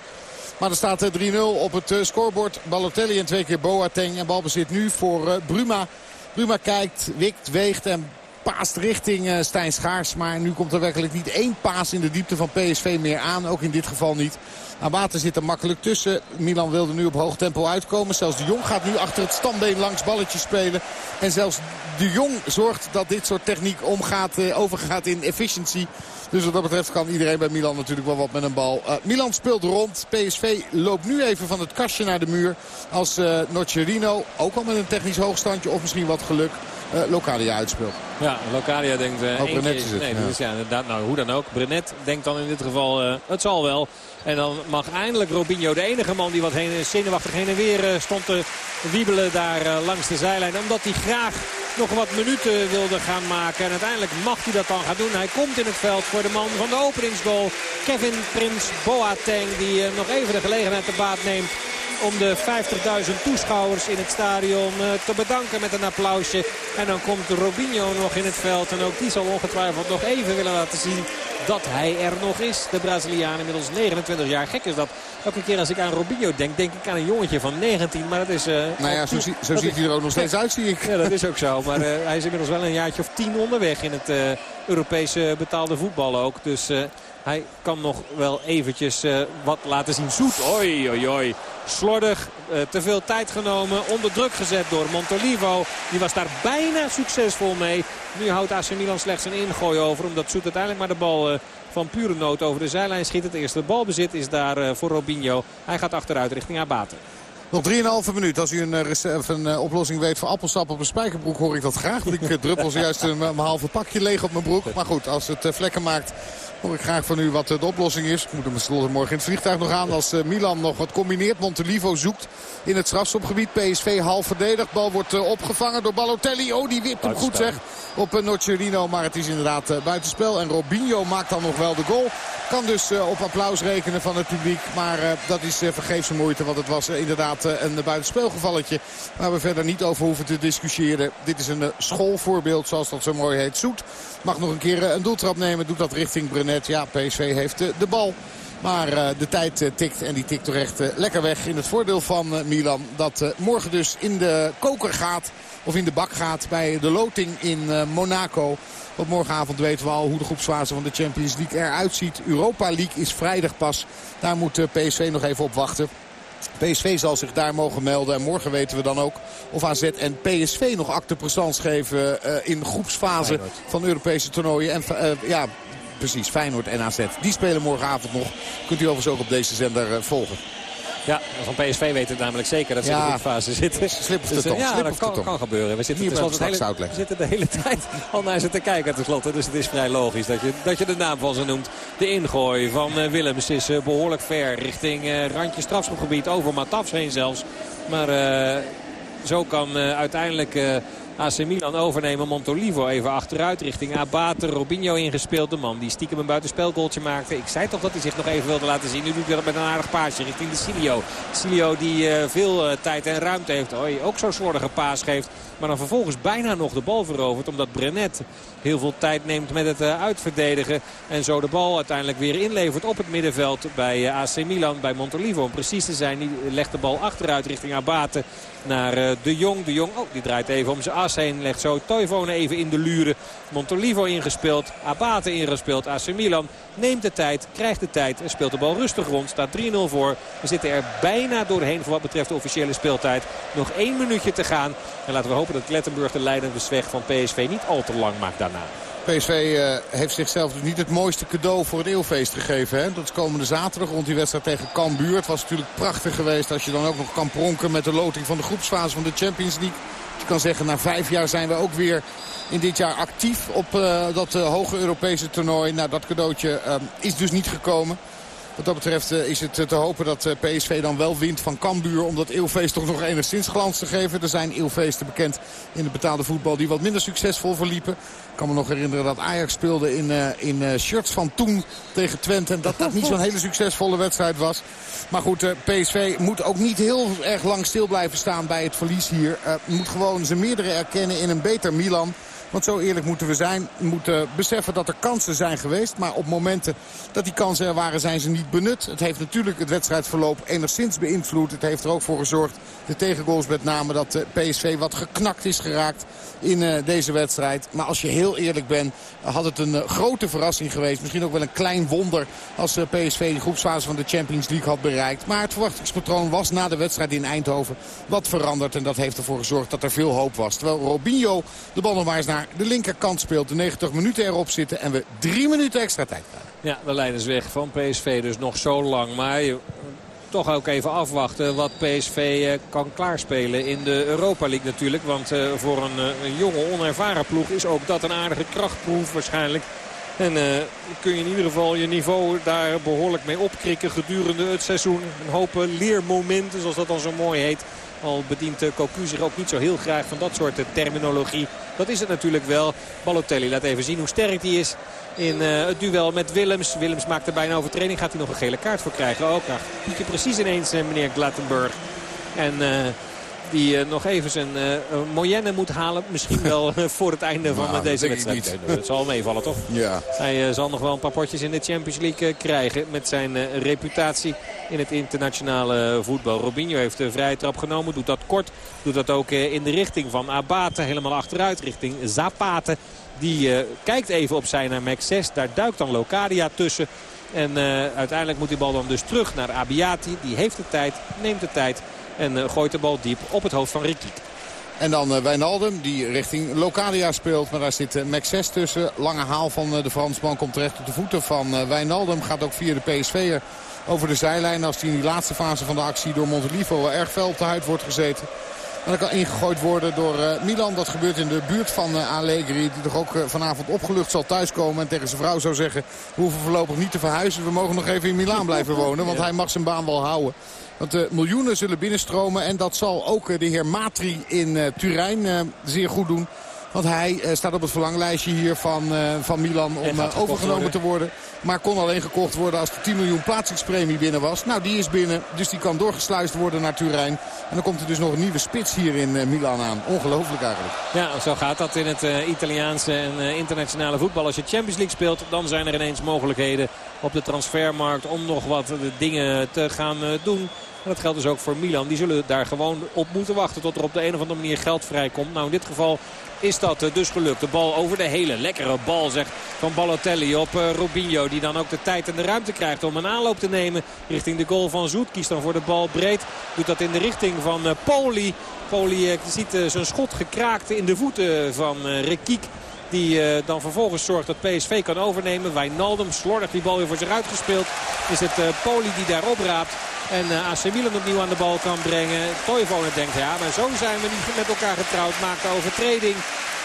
Speaker 1: Maar er staat 3-0 eh, op het eh, scorebord. Balotelli en twee keer Boateng. En balbezit nu voor Bruma. Bruma kijkt, wikt, weegt en paast richting Stijn Schaars. Maar nu komt er werkelijk niet één paas in de diepte van PSV meer aan. Ook in dit geval niet. Abate zit er makkelijk tussen. Milan wilde nu op hoog tempo uitkomen. Zelfs de Jong gaat nu achter het standbeen langs balletjes spelen. En zelfs de Jong zorgt dat dit soort techniek omgaat, eh, overgaat in efficiency. Dus wat dat betreft kan iedereen bij Milan natuurlijk wel wat met een bal. Uh, Milan speelt rond. PSV loopt nu even van het kastje naar de muur. Als uh, ook al met een technisch hoogstandje of misschien wat geluk, Locadia uitspeelt.
Speaker 2: Ja, Locadia denkt... Uh,
Speaker 1: ook Brenet is het.
Speaker 2: Nee, ja. Dus ja, inderdaad, nou, hoe dan ook. Brenet denkt dan in dit geval, het zal wel. En dan mag eindelijk Robinho, de enige man die wat heen, zenuwachtig heen en weer stond te wiebelen daar langs de zijlijn. Omdat hij graag nog wat minuten wilde gaan maken. En uiteindelijk mag hij dat dan gaan doen. Hij komt in het veld voor de man van de openingsgoal. Kevin Prins Boateng die nog even de gelegenheid te baat neemt om de 50.000 toeschouwers in het stadion eh, te bedanken met een applausje. En dan komt Robinho nog in het veld. En ook die zal ongetwijfeld nog even willen laten zien dat hij er nog is. De Braziliaan inmiddels 29 jaar. Gek is dat. Elke keer als ik aan Robinho denk, denk ik aan een jongetje van 19. Maar dat is... Uh,
Speaker 1: nou ja, zo, zo ziet hij er ook nog steeds uit, zie ik.
Speaker 2: Ja, dat is ook zo. Maar uh, hij is inmiddels wel een jaartje of tien onderweg in het uh, Europese betaalde voetbal ook. Dus... Hij kan nog wel eventjes wat laten zien. Zoet, oi, oi, oi. Slordig, te veel tijd genomen. Onder druk gezet door Montolivo. Die was daar bijna succesvol mee. Nu houdt AC Milan slechts een ingooi over. Omdat Zoet uiteindelijk maar de bal van pure nood over de zijlijn schiet. Het eerste balbezit is daar voor Robinho. Hij gaat achteruit richting Abate.
Speaker 1: Nog 3,5 minuut. Als u een, uh, een uh, oplossing weet voor appelsap op een spijkerbroek hoor ik dat graag. Want ik uh, druppel zojuist mijn halve pakje leeg op mijn broek. Maar goed, als het vlekken maakt hoor ik graag van u wat de oplossing is. Ik moet hem morgen in het vliegtuig nog aan. Als Milan nog wat combineert. Montelivo zoekt in het strafschopgebied. PSV half verdedigd. Bal wordt opgevangen door Balotelli. Oh, die wipt hem goed zeg op Nocerino. Maar het is inderdaad buitenspel. En Robinho maakt dan nog wel de goal. Kan dus op applaus rekenen van het publiek. Maar dat is vergeefse moeite. Want het was inderdaad een buitenspelgevalletje. Waar we verder niet over hoeven te discussiëren. Dit is een schoolvoorbeeld zoals dat zo mooi heet. Zoet mag nog een keer een doeltrap nemen. Doet dat richting Brenet. Ja, PSV heeft de bal. Maar de tijd tikt en die tikt toch echt lekker weg in het voordeel van Milan. Dat morgen dus in de koker gaat. Of in de bak gaat bij de loting in Monaco. Want morgenavond weten we al hoe de groepsfase van de Champions League eruit ziet. Europa League is vrijdag pas. Daar moet PSV nog even op wachten. PSV zal zich daar mogen melden. En morgen weten we dan ook of AZ en PSV nog acte présence geven uh, in groepsfase Feyenoord. van Europese toernooien. En uh, ja, precies, Feyenoord en AZ. Die spelen morgenavond nog. Kunt u overigens ook op deze zender volgen.
Speaker 2: Ja, van PSV weten het namelijk zeker dat ze ja, in de fase zitten.
Speaker 1: Dus, de
Speaker 2: Ja, dat kan, kan, gebeuren. We zitten,
Speaker 1: Hier
Speaker 2: het hele, we zitten de hele tijd al naar ze te kijken tenslotte. Dus het is vrij logisch dat je, dat je de naam van ze noemt. De ingooi van uh, Willems is uh, behoorlijk ver richting uh, randje strafschopgebied. Over Matafs heen zelfs. Maar zo kan uiteindelijk AC Milan overnemen. Montolivo even achteruit richting Abate. Robinho ingespeeld. De man die stiekem een buitenspelgoaltje maakte. Ik zei toch dat hij zich nog even wilde laten zien. Nu doet hij dat met een aardig paasje richting de Silio. Silio die uh, veel uh, tijd en ruimte heeft. Oh, ook zo'n slordige paas geeft. Maar dan vervolgens bijna nog de bal verovert. Omdat Brenet heel veel tijd neemt met het uh, uitverdedigen. En zo de bal uiteindelijk weer inlevert op het middenveld bij AC Milan. Bij Montolivo om precies te zijn. Die legt de bal achteruit richting Abate naar De Jong. De Jong, oh, die draait even om zijn as heen. Legt zo Toivonen even in de luren. Montolivo ingespeeld. Abate ingespeeld. AC Milan neemt de tijd, krijgt de tijd en speelt de bal rustig rond. Staat 3-0 voor. We zitten er bijna doorheen voor wat betreft de officiële speeltijd. Nog één minuutje te gaan. En laten we hopen dat Klettenburg de leidende zweg van PSV niet al te lang maakt
Speaker 1: PSV uh, heeft zichzelf dus niet het mooiste cadeau voor het eeuwfeest gegeven. Hè? Dat is komende zaterdag rond die wedstrijd tegen Cambuur. Het was natuurlijk prachtig geweest als je dan ook nog kan pronken met de loting van de groepsfase van de Champions League. Je kan zeggen, na vijf jaar zijn we ook weer in dit jaar actief op uh, dat uh, hoge Europese toernooi. Nou, dat cadeautje uh, is dus niet gekomen. Wat dat betreft is het te hopen dat PSV dan wel wint van Cambuur. Om dat toch nog enigszins glans te geven. Er zijn eeuwfeesten bekend in de betaalde voetbal die wat minder succesvol verliepen. Ik kan me nog herinneren dat Ajax speelde in, in shirts van toen tegen Twente. En dat dat niet zo'n hele succesvolle wedstrijd was. Maar goed, PSV moet ook niet heel erg lang stil blijven staan bij het verlies hier. moet gewoon zijn meerdere erkennen in een beter Milan. Want zo eerlijk moeten we zijn. We moeten beseffen dat er kansen zijn geweest. Maar op momenten dat die kansen er waren zijn ze niet benut. Het heeft natuurlijk het wedstrijdverloop enigszins beïnvloed. Het heeft er ook voor gezorgd, de tegengoals met name, dat de PSV wat geknakt is geraakt in uh, deze wedstrijd. Maar als je heel eerlijk bent, had het een uh, grote verrassing geweest. Misschien ook wel een klein wonder als PSV de groepsfase van de Champions League had bereikt. Maar het verwachtingspatroon was na de wedstrijd in Eindhoven wat veranderd. En dat heeft ervoor gezorgd dat er veel hoop was. Terwijl Robinho de bal nog maar eens naar de linkerkant speelt. De 90 minuten erop zitten en we drie minuten extra tijd krijgen.
Speaker 2: Ja, de leiders van PSV dus nog zo lang. Maar toch ook even afwachten wat PSV eh, kan klaarspelen in de Europa League natuurlijk. Want eh, voor een, eh, een jonge onervaren ploeg is ook dat een aardige krachtproef waarschijnlijk. En kun je in ieder geval je niveau daar behoorlijk mee opkrikken gedurende het seizoen. Een hoop leermomenten, zoals dat dan zo mooi heet. Al bedient Cocu zich ook niet zo heel graag van dat soort terminologie. Dat is het natuurlijk wel. Balotelli laat even zien hoe sterk hij is in uh, het duel met Willems. Willems maakt er bijna overtreding. Gaat hij nog een gele kaart voor krijgen? Ook nou, piek precies ineens uh, meneer Glattenburg. En uh, die nog even zijn moyenne moet halen. Misschien wel voor het einde van nou, deze wedstrijd. Het zal meevallen toch?
Speaker 1: Ja.
Speaker 2: Hij zal nog wel een paar potjes in de Champions League krijgen. Met zijn reputatie in het internationale voetbal. Robinho heeft de vrije trap genomen. Doet dat kort. Doet dat ook in de richting van Abate. Helemaal achteruit richting Zapate. Die uh, kijkt even op zijn naar Max 6. Daar duikt dan Locadia tussen. En uh, uiteindelijk moet die bal dan dus terug naar Abiati. Die heeft de tijd, neemt de tijd en uh, gooit de bal diep op het hoofd van Rikic.
Speaker 1: En dan Wijnaldum die richting Locadia speelt. Maar daar zit Max 6 tussen. Lange haal van de Fransman komt terecht op de voeten van Wijnaldum. Gaat ook via de PSV'er over de zijlijn. Als hij in die laatste fase van de actie door Montelivo erg fel op de huid wordt gezeten. En dat kan ingegooid worden door uh, Milan. Dat gebeurt in de buurt van uh, Allegri. Die toch ook uh, vanavond opgelucht zal thuiskomen. En tegen zijn vrouw zou zeggen. We hoeven voorlopig niet te verhuizen. We mogen nog even in Milaan blijven wonen. Want hij mag zijn baan wel houden. Want de miljoenen zullen binnenstromen. En dat zal ook de heer Matri in Turijn zeer goed doen. Want hij uh, staat op het verlanglijstje hier van, uh, van Milan om uh, overgenomen worden. te worden. Maar kon alleen gekocht worden als de 10 miljoen plaatsingspremie binnen was. Nou, die is binnen. Dus die kan doorgesluist worden naar Turijn. En dan komt er dus nog een nieuwe spits hier in Milan aan. Ongelooflijk eigenlijk.
Speaker 2: Ja, zo gaat dat in het Italiaanse en internationale voetbal. Als je Champions League speelt, dan zijn er ineens mogelijkheden op de transfermarkt om nog wat dingen te gaan doen. En dat geldt dus ook voor Milan. Die zullen daar gewoon op moeten wachten tot er op de een of andere manier geld vrijkomt. Nou, in dit geval is dat eh, dus gelukt. De bal over de hele lekkere bal zegt van Balotelli op uh, Robinho. Die dan ook de tijd en de ruimte krijgt om een aanloop te nemen richting de goal van Zoet. Kiest dan voor de bal breed. Doet dat in de richting van uh, Poli. Poli ziet zijn schot gekraakt in de voeten van Rekiek. Die dan vervolgens zorgt dat PSV kan overnemen. Wijnaldum slordig die bal weer voor zich uitgespeeld. Is het Poli die daar opraapt. En uh, AC Milan opnieuw aan de bal kan brengen. Toivonen denkt, ja, maar zo zijn we niet met elkaar getrouwd. Maakt de overtreding.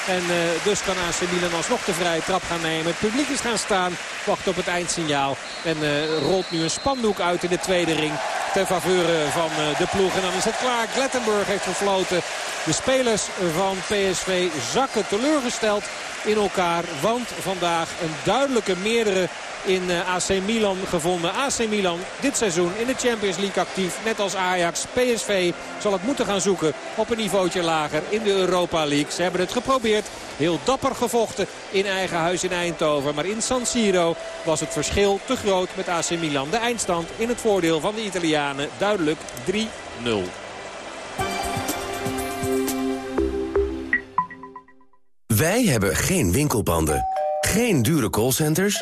Speaker 2: En uh, dus kan AC Milan alsnog de vrije trap gaan nemen. Het publiek is gaan staan, wacht op het eindsignaal. En uh, rolt nu een spandoek uit in de tweede ring. Ter faveur van de ploeg. En dan is het klaar. Glettenburg heeft verfloten. De spelers van PSV zakken teleurgesteld in elkaar. Want vandaag een duidelijke meerdere in eh, AC Milan gevonden. AC Milan dit seizoen in de Champions League actief. Net als Ajax. PSV zal het moeten gaan zoeken op een niveautje lager in de Europa League. Ze hebben het geprobeerd. Heel dapper gevochten in eigen huis in Eindhoven. Maar in San Siro was het verschil te groot met AC Milan. De eindstand in het voordeel van de Italianen duidelijk 3-0.
Speaker 3: Wij hebben geen winkelpanden, geen dure callcenters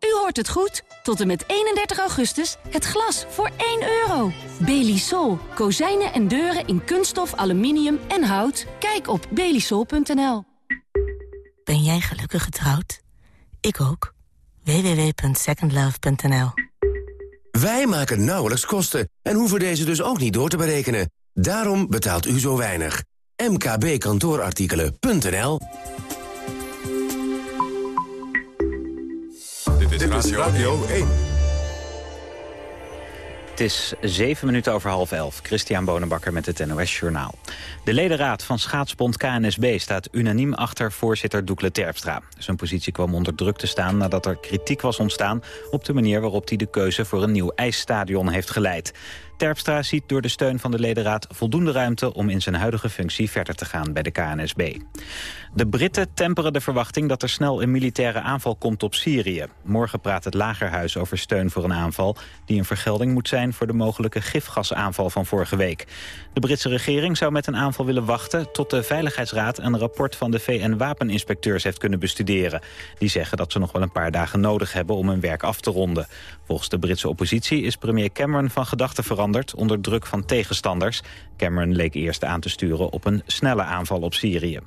Speaker 4: U hoort het goed. Tot en met 31 augustus het glas voor 1 euro. Belisol. Kozijnen en deuren in kunststof, aluminium en hout. Kijk op belisol.nl.
Speaker 5: Ben jij gelukkig getrouwd? Ik ook. www.secondlove.nl
Speaker 3: Wij maken nauwelijks kosten en hoeven deze dus ook niet door te berekenen. Daarom betaalt u zo weinig. mkbkantoorartikelen.nl
Speaker 6: is Radio 1.
Speaker 7: Het is zeven minuten over half elf. Christian Bonenbakker met het NOS Journaal. De ledenraad van schaatsbond KNSB staat unaniem achter voorzitter Doekle Terpstra. Zijn positie kwam onder druk te staan nadat er kritiek was ontstaan... op de manier waarop hij de keuze voor een nieuw ijsstadion heeft geleid. Terpstra ziet door de steun van de ledenraad voldoende ruimte... om in zijn huidige functie verder te gaan bij de KNSB. De Britten temperen de verwachting dat er snel een militaire aanval komt op Syrië. Morgen praat het Lagerhuis over steun voor een aanval... die een vergelding moet zijn voor de mogelijke gifgasaanval van vorige week. De Britse regering zou met een aanval willen wachten... tot de Veiligheidsraad een rapport van de VN-wapeninspecteurs heeft kunnen bestuderen. Die zeggen dat ze nog wel een paar dagen nodig hebben om hun werk af te ronden. Volgens de Britse oppositie is premier Cameron van gedachten veranderd... onder druk van tegenstanders. Cameron leek eerst aan te sturen op een snelle aanval op Syrië.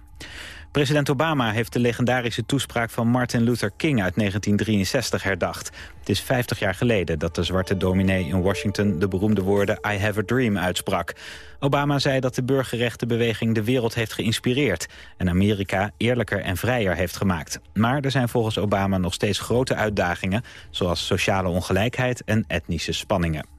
Speaker 7: President Obama heeft de legendarische toespraak van Martin Luther King uit 1963 herdacht. Het is 50 jaar geleden dat de zwarte dominee in Washington de beroemde woorden I have a dream uitsprak. Obama zei dat de burgerrechtenbeweging de wereld heeft geïnspireerd en Amerika eerlijker en vrijer heeft gemaakt. Maar er zijn volgens Obama nog steeds grote uitdagingen, zoals sociale ongelijkheid en etnische spanningen.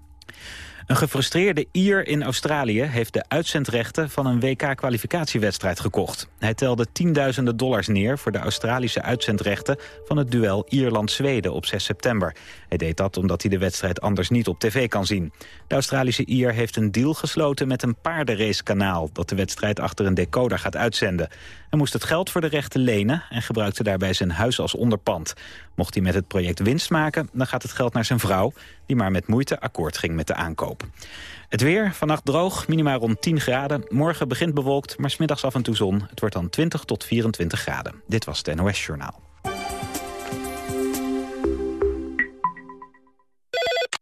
Speaker 7: Een gefrustreerde Ier in Australië heeft de uitzendrechten van een WK-kwalificatiewedstrijd gekocht. Hij telde tienduizenden dollars neer voor de Australische uitzendrechten van het duel Ierland-Zweden op 6 september. Hij deed dat omdat hij de wedstrijd anders niet op tv kan zien. De Australische Ier heeft een deal gesloten met een paardenracekanaal dat de wedstrijd achter een decoder gaat uitzenden. Hij moest het geld voor de rechten lenen en gebruikte daarbij zijn huis als onderpand. Mocht hij met het project winst maken, dan gaat het geld naar zijn vrouw... die maar met moeite akkoord ging met de aankoop. Het weer, vannacht droog, minimaal rond 10 graden. Morgen begint bewolkt, maar smiddags af en toe zon. Het wordt dan 20 tot 24 graden. Dit was het NOS Journaal.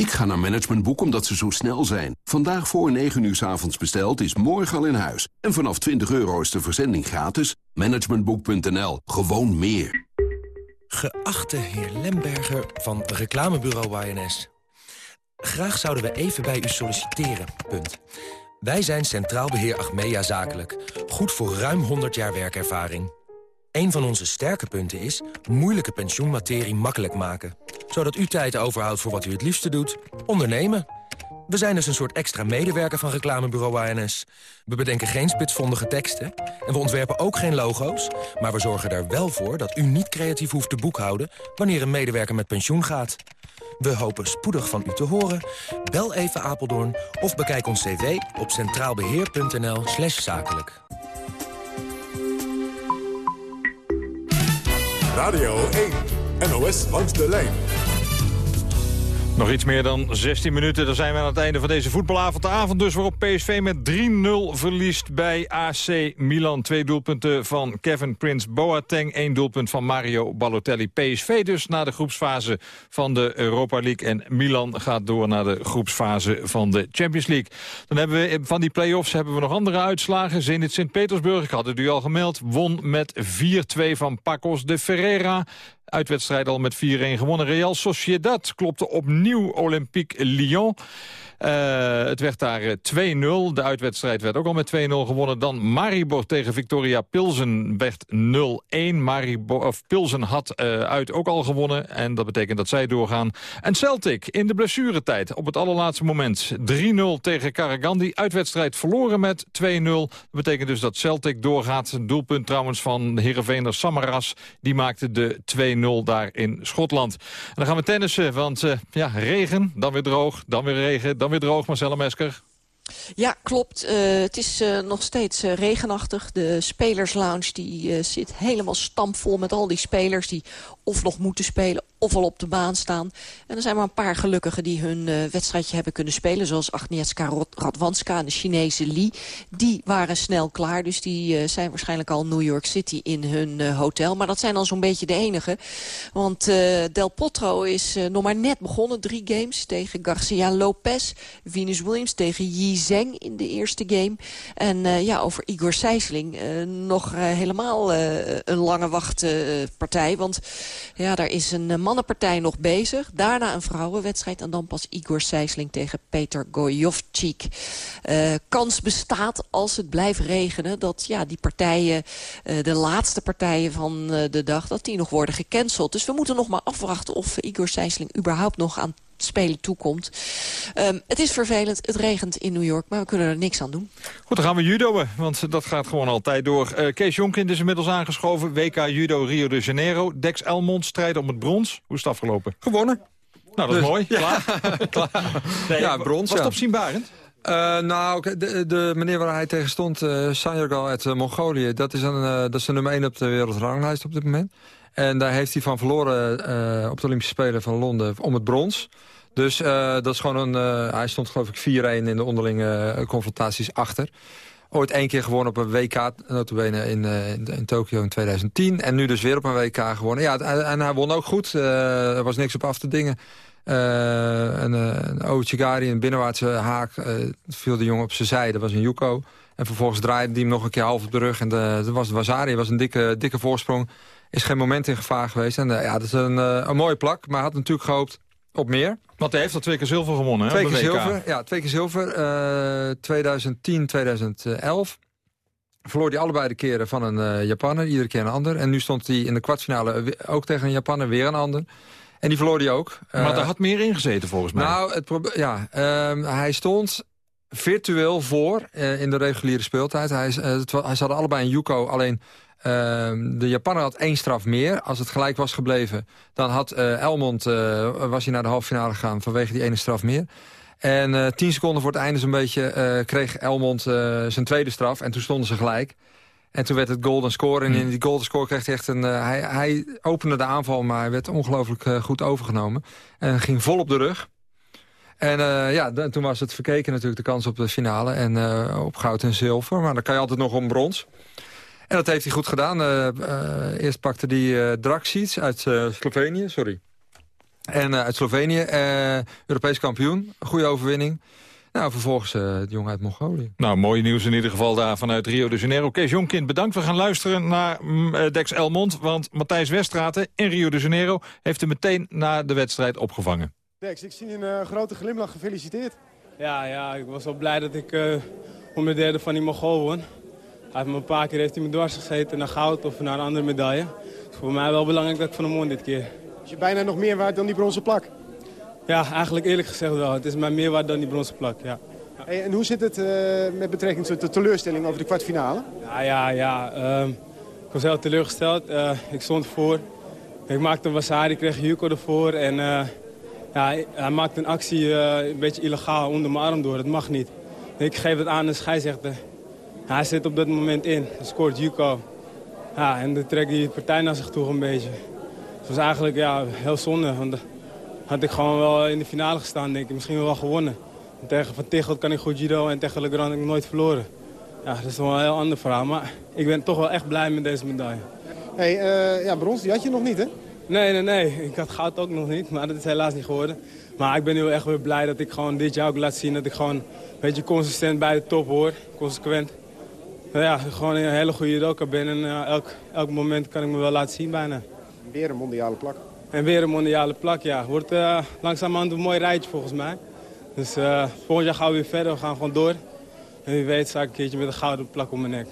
Speaker 8: Ik ga naar Management Boek omdat ze zo snel zijn. Vandaag voor 9 uur s avonds besteld is morgen al in huis. En vanaf 20 euro is de verzending gratis. Managementboek.nl. Gewoon meer.
Speaker 9: Geachte heer Lemberger van reclamebureau YNS. Graag zouden we even bij u solliciteren. Punt. Wij zijn Centraal Beheer Achmea Zakelijk. Goed voor ruim 100 jaar werkervaring. Een van onze sterke punten is moeilijke pensioenmaterie makkelijk maken. Zodat u tijd overhoudt voor wat u het liefste doet. Ondernemen. We zijn dus een soort extra medewerker van reclamebureau ANS. We bedenken geen spitsvondige teksten en we ontwerpen ook geen logo's... maar we zorgen er wel voor dat u niet creatief hoeft te boekhouden... wanneer een medewerker met pensioen gaat. We hopen spoedig van u te horen. Bel even Apeldoorn of bekijk ons cv op centraalbeheer.nl zakelijk.
Speaker 6: Radio 1, NOS langs de lijn.
Speaker 10: Nog iets meer dan 16 minuten, dan zijn we aan het einde van deze voetbalavond. De avond dus waarop PSV met 3-0 verliest bij AC Milan. Twee doelpunten van Kevin Prince Boateng, één doelpunt van Mario Balotelli. PSV dus naar de groepsfase van de Europa League. En Milan gaat door naar de groepsfase van de Champions League. Dan hebben we van die play-offs hebben we nog andere uitslagen. Zenit Sint-Petersburg, ik had het u al gemeld, won met 4-2 van Pacos de Ferreira. Uitwedstrijd al met 4-1 gewonnen. Real Sociedad klopte opnieuw Olympique Lyon. Uh, het werd daar 2-0. De uitwedstrijd werd ook al met 2-0 gewonnen. Dan Maribor tegen Victoria Pilsen werd 0-1. Maribor, of Pilsen had uh, uit ook al gewonnen. En dat betekent dat zij doorgaan. En Celtic in de blessuretijd op het allerlaatste moment. 3-0 tegen Karagandi. Uitwedstrijd verloren met 2-0. Dat betekent dus dat Celtic doorgaat. Doelpunt trouwens van Heerenveener Samaras. Die maakte de 2-0 daar in Schotland. En dan gaan we tennissen. Want ja, regen, dan weer droog, dan weer regen, dan weer droog, Marcella Mesker.
Speaker 11: Ja, klopt. Uh, het is uh, nog steeds uh, regenachtig. De spelerslounge die zit helemaal stampvol met al die spelers... die of nog moeten spelen of al op de baan staan. En er zijn maar een paar gelukkigen die hun uh, wedstrijdje hebben kunnen spelen. Zoals Agnieszka Radwanska en de Chinese Li. Die waren snel klaar. Dus die uh, zijn waarschijnlijk al New York City in hun uh, hotel. Maar dat zijn al zo'n beetje de enige. Want Del Potro is nog maar net begonnen. Drie games tegen Garcia Lopez. Venus Williams tegen Yi Zheng in de eerste game. En ja, over Igor Sijsling nog helemaal een lange want ja, daar is een mannenpartij nog bezig. Daarna een vrouwenwedstrijd en dan pas Igor Sijsling tegen Peter Gojovcik. Uh, kans bestaat als het blijft regenen dat ja, die partijen, uh, de laatste partijen van de dag, dat die nog worden gecanceld. Dus we moeten nog maar afwachten of Igor Sijsling überhaupt nog aan spelen toekomt. Um, het is vervelend, het regent in New York, maar we kunnen er niks aan doen.
Speaker 10: Goed, dan gaan we judoën, want dat gaat gewoon altijd door. Uh, Kees Jonkind is inmiddels aangeschoven. WK Judo Rio de Janeiro. Dex Elmond strijden om het brons. Hoe is het afgelopen?
Speaker 12: Gewonnen.
Speaker 10: Nou, dat is
Speaker 12: Dus-
Speaker 10: mooi.
Speaker 12: Ja.
Speaker 10: Klaar. Nee,
Speaker 12: Ja, brons,
Speaker 10: Was het opzienbarend?
Speaker 12: Eh, nou, de, de meneer waar hij tegen stond, eh Sanjargal uit eh, Mongolië... Dat is, een, eh, dat is de nummer 1 op de wereldranglijst op dit moment. En daar heeft hij van verloren op de Olympische Spelen van Londen om het brons. Dus dat is gewoon een... hij stond geloof ik 4-1 in de onderlinge confrontaties achter. Ooit één keer gewonnen op een WK, notabene in, in, in Tokio in 2010. En nu dus weer op een WK gewonnen. Ja, en hij won ook goed. er was niks op af te dingen. Een, een Ochigari, een binnenwaartse haak, viel de jongen op zijn zijde. Dat was een Yuko. En vervolgens draaide hij hem nog een keer half op de rug. En dat was de Wazari, was een dikke, dikke voorsprong. Is geen moment in gevaar geweest. En uh, ja, dat is een, een mooie plak. Maar had natuurlijk gehoopt op meer.
Speaker 10: Want hij heeft al twee keer zilver gewonnen, hè?
Speaker 12: Twee keer zilver, ja, twee keer zilver. 2010, 2011 verloor hij allebei de keren van een Japaner. Iedere keer een ander. En nu stond hij in de kwartfinale ook tegen een Japaner, weer een ander. En die verloor hij ook.
Speaker 10: Maar er had meer ingezeten volgens mij.
Speaker 12: Nou, het ja, uh, hij stond virtueel voor uh, in de reguliere speeltijd. Hij, uh, het, hij zat allebei in Yuko, alleen ehm, de Japaner had één straf meer. Als het gelijk was gebleven, dan had uh, Elmond, was hij naar de halve finale gegaan vanwege die ene straf meer. En tien seconden voor het einde zo'n beetje kreeg Elmond zijn tweede straf. En toen stonden ze gelijk. En toen werd het golden score. En in die golden score kreeg hij echt een... Uh, hij, hij, opende de aanval, maar hij werd ongelooflijk uh, goed overgenomen. En ging vol op de rug. En uh, ja, toen was het verkeken natuurlijk de kans op de finale. En op goud en zilver. Maar dan kan je altijd nog om brons. En dat heeft hij goed gedaan. eerst pakte hij Draxic uit Slovenië, sorry. En uit Slovenië, Europees kampioen. Goede overwinning. Nou, vervolgens uh, de jongen uit Mongolië.
Speaker 10: Nou, mooi nieuws in ieder geval daar vanuit Rio de Janeiro. Kees Jonkind, bedankt. We gaan luisteren naar mm, eh, Dex Elmond. Want Matthijs Westraten in Rio de Janeiro heeft hem meteen na de wedstrijd opgevangen.
Speaker 13: Dex, ik zie een uh, grote glimlach. Gefeliciteerd.
Speaker 14: Ja, ja, ik was wel blij dat ik uh, om de derde van die Mogol won. Hij heeft me een paar keer heeft hij me dwars gezeten naar goud of naar een andere medaille. Het is voor mij wel belangrijk dat ik van hem won dit keer.
Speaker 13: Is je bijna nog meer waard dan die bronzen plak?
Speaker 14: Ja, eigenlijk eerlijk gezegd wel. Het is mij meer waard dan die bronzen plak, ja.
Speaker 13: Hey, en hoe zit het uh, met betrekking tot de teleurstelling over de kwartfinale?
Speaker 14: Ja, ja, ja. Uh, ik was heel teleurgesteld. Uh, ik stond voor. Ik maakte een wasari, kreeg Hugo ervoor. En ja, hij maakte een actie een beetje illegaal onder mijn arm door. Dat mag niet. Ik geef het aan de scheidsrechter. Hij zit op dat moment in. Hij scoort Hugo. Ja, en dan trekt die partij naar zich toe een beetje. Het was eigenlijk ja, heel zonde. Want had ik gewoon wel in de finale gestaan, denk ik. Misschien wel gewonnen. tegen Van Tichelt kan ik goed judo en tegen Legrand heb ik nooit verloren. Ja, dat is wel een heel ander verhaal. Maar ik ben toch wel echt blij met deze medaille.
Speaker 13: hey, uh, ja, brons die had je nog niet, hè?
Speaker 14: Nee, nee, nee. Ik had goud ook nog niet, maar dat is helaas niet geworden. Maar ik ben heel echt weer blij dat ik gewoon dit jaar ook laat zien... dat ik gewoon een beetje consistent bij de top hoor, consequent. Nou ja, gewoon een hele goede judoka ben en uh, elk, elk moment kan ik me wel laten zien bijna.
Speaker 13: Weer een mondiale plak.
Speaker 14: En weer een mondiale plak, ja. Wordt uh, langzamerhand een mooi rijtje volgens mij. Dus uh, volgend jaar gaan we weer verder, we gaan gewoon door. En wie weet sta ik een keertje met een gouden plak om mijn nek.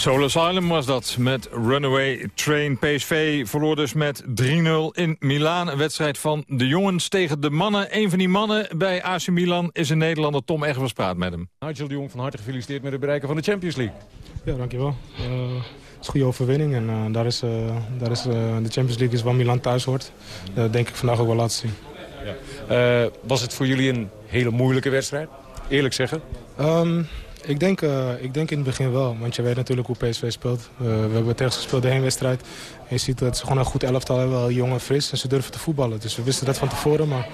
Speaker 10: Soul Asylum was dat met Runaway Train. PSV verloor dus met 3-0 in Milaan. Een wedstrijd van de jongens tegen de mannen. Een van die mannen bij AC Milan is een Nederlander. Tom Egbers praat met hem.
Speaker 15: Nigel de Jong, van harte gefeliciteerd met het bereiken van de Champions League.
Speaker 16: Ja, dankjewel. Uh, het is een goede overwinning en uh, daar is, uh, daar is de Champions League is waar Milan thuis hoort. Dat denk ik vandaag ook wel laten zien.
Speaker 15: Ja. was het voor jullie een hele moeilijke wedstrijd? Eerlijk zeggen?
Speaker 16: Um, ik denk, uh, ik denk in het begin wel, want je weet natuurlijk hoe PSV speelt. Uh, we hebben tegen ze gespeeld de heenwedstrijd. En je ziet dat ze gewoon een goed elftal hebben, wel jong en fris. En ze durven te voetballen. Dus we wisten dat van tevoren, maar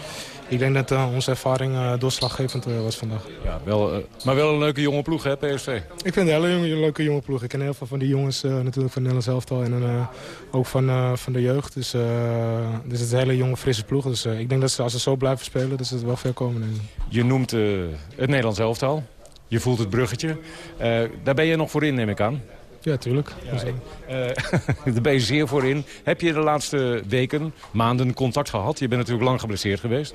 Speaker 16: ik denk dat uh, onze ervaring doorslaggevend was vandaag.
Speaker 15: Ja, wel, maar wel een leuke jonge ploeg, hè, PSV?
Speaker 16: Ik vind het een hele jonge, leuke jonge ploeg. Ik ken heel veel van die jongens natuurlijk van het Nederlands elftal en ook van, van de jeugd. Dus, dus het is een hele jonge, frisse ploeg. Dus ik denk dat ze, als ze zo blijven spelen, dat ze het wel ver komen.
Speaker 15: Je noemt het Nederlands elftal. Je voelt het bruggetje. Uh, daar ben je nog voor in, neem ik aan.
Speaker 16: Ja, tuurlijk.
Speaker 15: Ja, uh, daar ben je zeer voor in. Heb je de laatste weken, maanden contact gehad? Je bent natuurlijk lang geblesseerd geweest.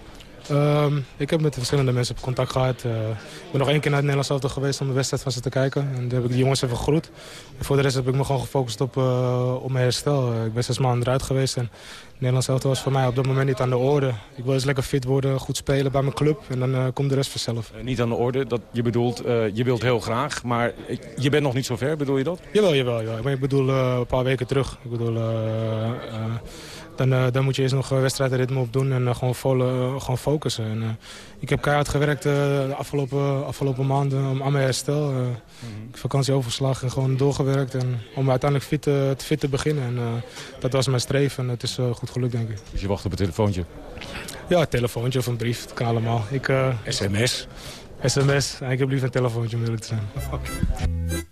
Speaker 16: Um, ik heb met verschillende mensen contact gehad. Uh, ik ben nog één keer naar het Nederlands elftal geweest om de wedstrijd van ze te kijken. En daar heb ik de jongens even gegroet. En voor de rest heb ik me gewoon gefocust op, uh, op mijn herstel. Uh, ik ben zes maanden eruit geweest en het Nederlands elftal was voor mij op dat moment niet aan de orde. Ik wil eens lekker fit worden, goed spelen bij mijn club en dan komt de rest vanzelf.
Speaker 15: niet aan de orde, dat je bedoelt, je wilt heel graag, maar je bent nog niet zo ver, bedoel je dat?
Speaker 16: Jawel, jawel. jawel. Maar ik bedoel een paar weken terug. Ik bedoel... Dan, uh, dan, moet je eerst nog wedstrijdritme op doen en uh, gewoon, vol, gewoon focussen. En, ik heb keihard gewerkt de afgelopen, afgelopen maanden om aan mijn herstel. Mm -hmm. Vakantieoverslag en gewoon doorgewerkt en, om uiteindelijk fit, te, fit te beginnen. En, dat was mijn streven en het is goed gelukt, denk ik.
Speaker 15: Dus je wacht op een telefoontje?
Speaker 16: Ja, een telefoontje of een brief, dat kan allemaal. Ik,
Speaker 15: SMS?
Speaker 16: SMS, ik heb liever een telefoontje om eerlijk te zijn.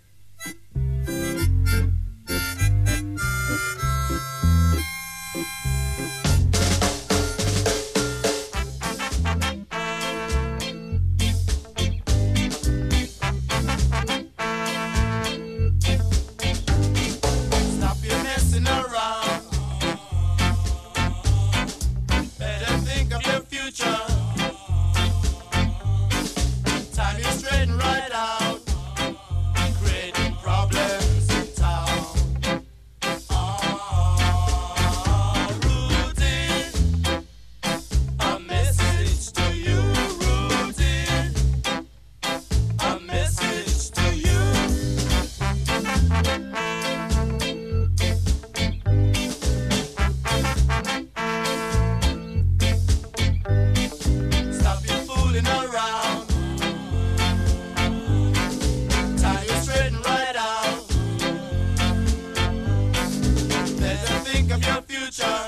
Speaker 10: future.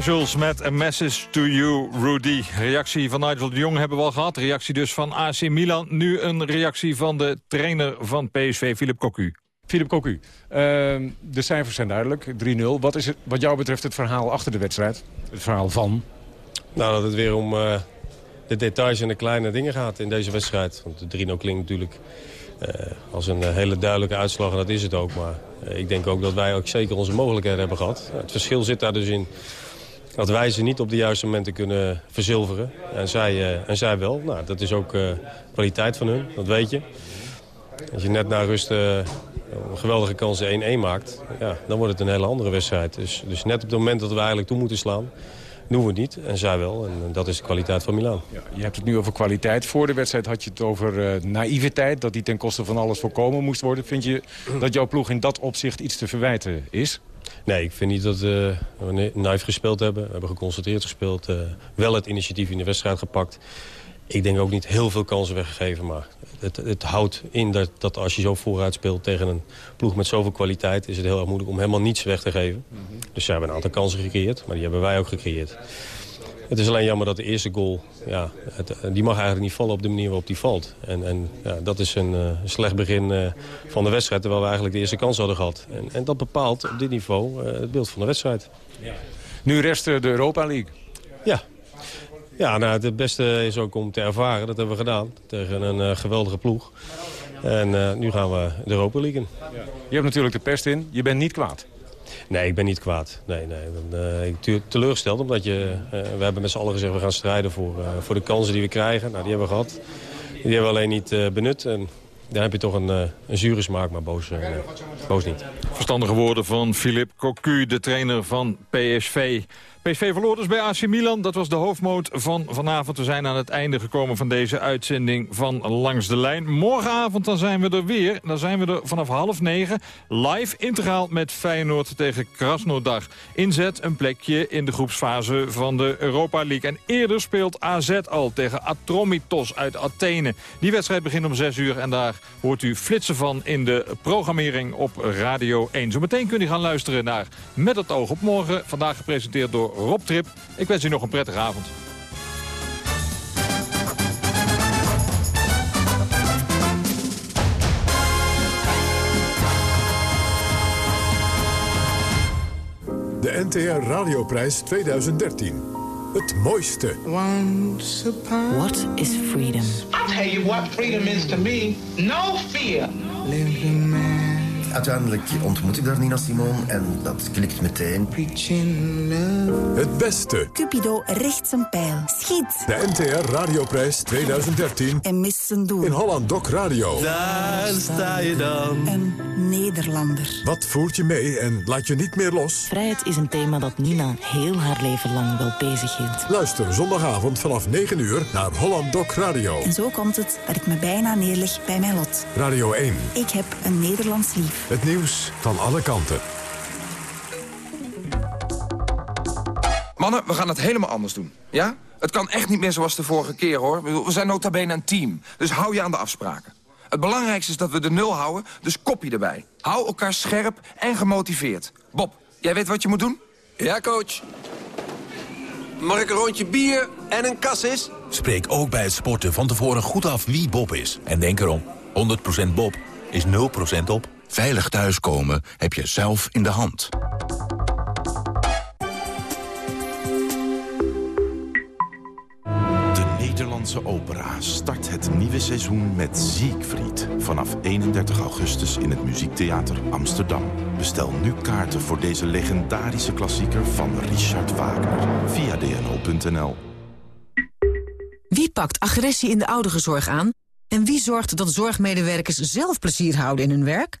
Speaker 10: Specials met A Message to You, Rudy. Reactie van Nigel de Jong hebben we al gehad. Reactie dus van AC Milan. Nu een reactie van de trainer van PSV, Philip Cocu.
Speaker 15: Philip Cocu, uh, de cijfers zijn duidelijk, 3-0. Wat is het, wat jou betreft het verhaal achter de wedstrijd? Het verhaal van?
Speaker 17: Nou, dat het weer om uh, de details en de kleine dingen gaat in deze wedstrijd. Want de 3-0 klinkt natuurlijk uh, als een hele duidelijke uitslag en dat is het ook. Maar ik denk ook dat wij ook zeker onze mogelijkheden hebben gehad. Het verschil zit daar dus in dat wij ze niet op de juiste momenten kunnen verzilveren. En zij, uh, en zij wel. Nou, dat is ook uh, kwaliteit van hun, dat weet je. Als je net na rust uh, een geweldige kans 1-1 maakt... Ja, dan wordt het een hele andere wedstrijd. Dus, dus net op het moment dat we eigenlijk toe moeten slaan... doen we het niet, en zij wel. En dat is de kwaliteit van Milaan.
Speaker 15: Ja, je hebt het nu over kwaliteit. Voor de wedstrijd had je het over naïviteit. Dat die ten koste van alles voorkomen moest worden. Vind je dat jouw ploeg in dat opzicht iets te verwijten is?
Speaker 17: Nee, ik vind niet dat we naïef gespeeld hebben. We hebben geconcentreerd gespeeld. Uh, wel het initiatief in de wedstrijd gepakt. Ik denk ook niet heel veel kansen weggegeven. Maar het, het houdt in dat, dat als je zo vooruit speelt tegen een ploeg met zoveel kwaliteit... is het heel erg moeilijk om helemaal niets weg te geven. Mm -hmm. Dus ze hebben een aantal kansen gecreëerd. Maar die hebben wij ook gecreëerd. Het is alleen jammer dat de eerste goal, ja, het, die mag eigenlijk niet vallen op de manier waarop die valt. En, en ja, dat is een uh, slecht begin uh, van de wedstrijd, terwijl we eigenlijk de eerste kans hadden gehad. En, en dat bepaalt op dit niveau uh, het beeld van de wedstrijd.
Speaker 15: Ja. Nu rest de Europa League.
Speaker 17: Ja. Ja, nou, het beste is ook om te ervaren. Dat hebben we gedaan tegen een geweldige ploeg. En nu gaan we de Europa League in.
Speaker 15: Ja. Je hebt natuurlijk de pest in. Je bent niet kwaad.
Speaker 17: Nee, ik ben niet kwaad. Nee, nee. Uh, ik teleurgesteld omdat je, uh, we hebben met z'n allen gezegd... we gaan strijden voor, uh, voor de kansen die we krijgen. Nou, die hebben we gehad. Die hebben we alleen niet benut. En dan heb je toch een, een zure smaak, maar boos, boos niet.
Speaker 10: Verstandige woorden van Philippe Cocu, de trainer van PSV. PSV verloor dus bij AC Milan. Dat was de hoofdmoot van vanavond. We zijn aan het einde gekomen van deze uitzending van Langs de Lijn. Morgenavond dan zijn we er weer. Dan zijn we er vanaf half negen. Live integraal met Feyenoord tegen Krasnodar. Inzet een plekje in de groepsfase van de Europa League. En eerder speelt AZ al tegen Atromitos uit Athene. Die wedstrijd begint om 6 uur. En daar hoort u flitsen van in de programmering op Radio 1. Zometeen kunt u gaan luisteren naar Met het oog op morgen. Vandaag gepresenteerd door Rob Trip. Ik wens u nog een prettige avond.
Speaker 6: De NTR Radioprijs 2013. Het mooiste.
Speaker 5: What is freedom?
Speaker 18: I'll tell you what freedom is to me. No fear.
Speaker 19: Uiteindelijk ontmoet ik daar Nina Simone en dat klikt meteen.
Speaker 6: Het beste.
Speaker 20: Cupido richt zijn pijl. Schiet.
Speaker 6: De NTR Radioprijs 2013.
Speaker 20: En mist zijn doel.
Speaker 6: In Holland Doc Radio.
Speaker 21: Daar sta je dan.
Speaker 20: Een Nederlander.
Speaker 6: Wat voert je mee en laat je niet meer los?
Speaker 5: Vrijheid is een thema dat Nina heel haar leven lang wel bezig hield.
Speaker 6: Luister zondagavond vanaf 9 uur naar Holland Doc Radio.
Speaker 20: En zo komt het dat ik me bijna neerleg bij mijn lot.
Speaker 6: Radio 1.
Speaker 20: Ik heb een Nederlands lief.
Speaker 6: Het nieuws van alle kanten.
Speaker 22: Mannen, we gaan het helemaal anders doen. Ja? Het kan echt niet meer zoals de vorige keer, hoor. We zijn nota bene een team. Dus hou je aan de afspraken. Het belangrijkste is dat we de nul houden, dus kopje erbij. Hou elkaar scherp en gemotiveerd. Bob, jij weet wat je moet doen?
Speaker 23: Ja, coach. Mag ik een rondje bier en een kassis?
Speaker 24: Spreek ook bij het sporten van tevoren goed af wie Bob is. En denk erom, 100% Bob is 0% op.
Speaker 25: Veilig thuiskomen heb je zelf in de hand.
Speaker 26: De Nederlandse opera start het nieuwe seizoen met Siegfried. Vanaf 31 augustus in het Muziektheater Amsterdam. Bestel nu kaarten voor deze legendarische klassieker van Richard Wagner. Via dno.nl
Speaker 27: Wie pakt agressie in de ouderenzorg aan? En wie zorgt dat zorgmedewerkers zelf plezier houden in hun werk?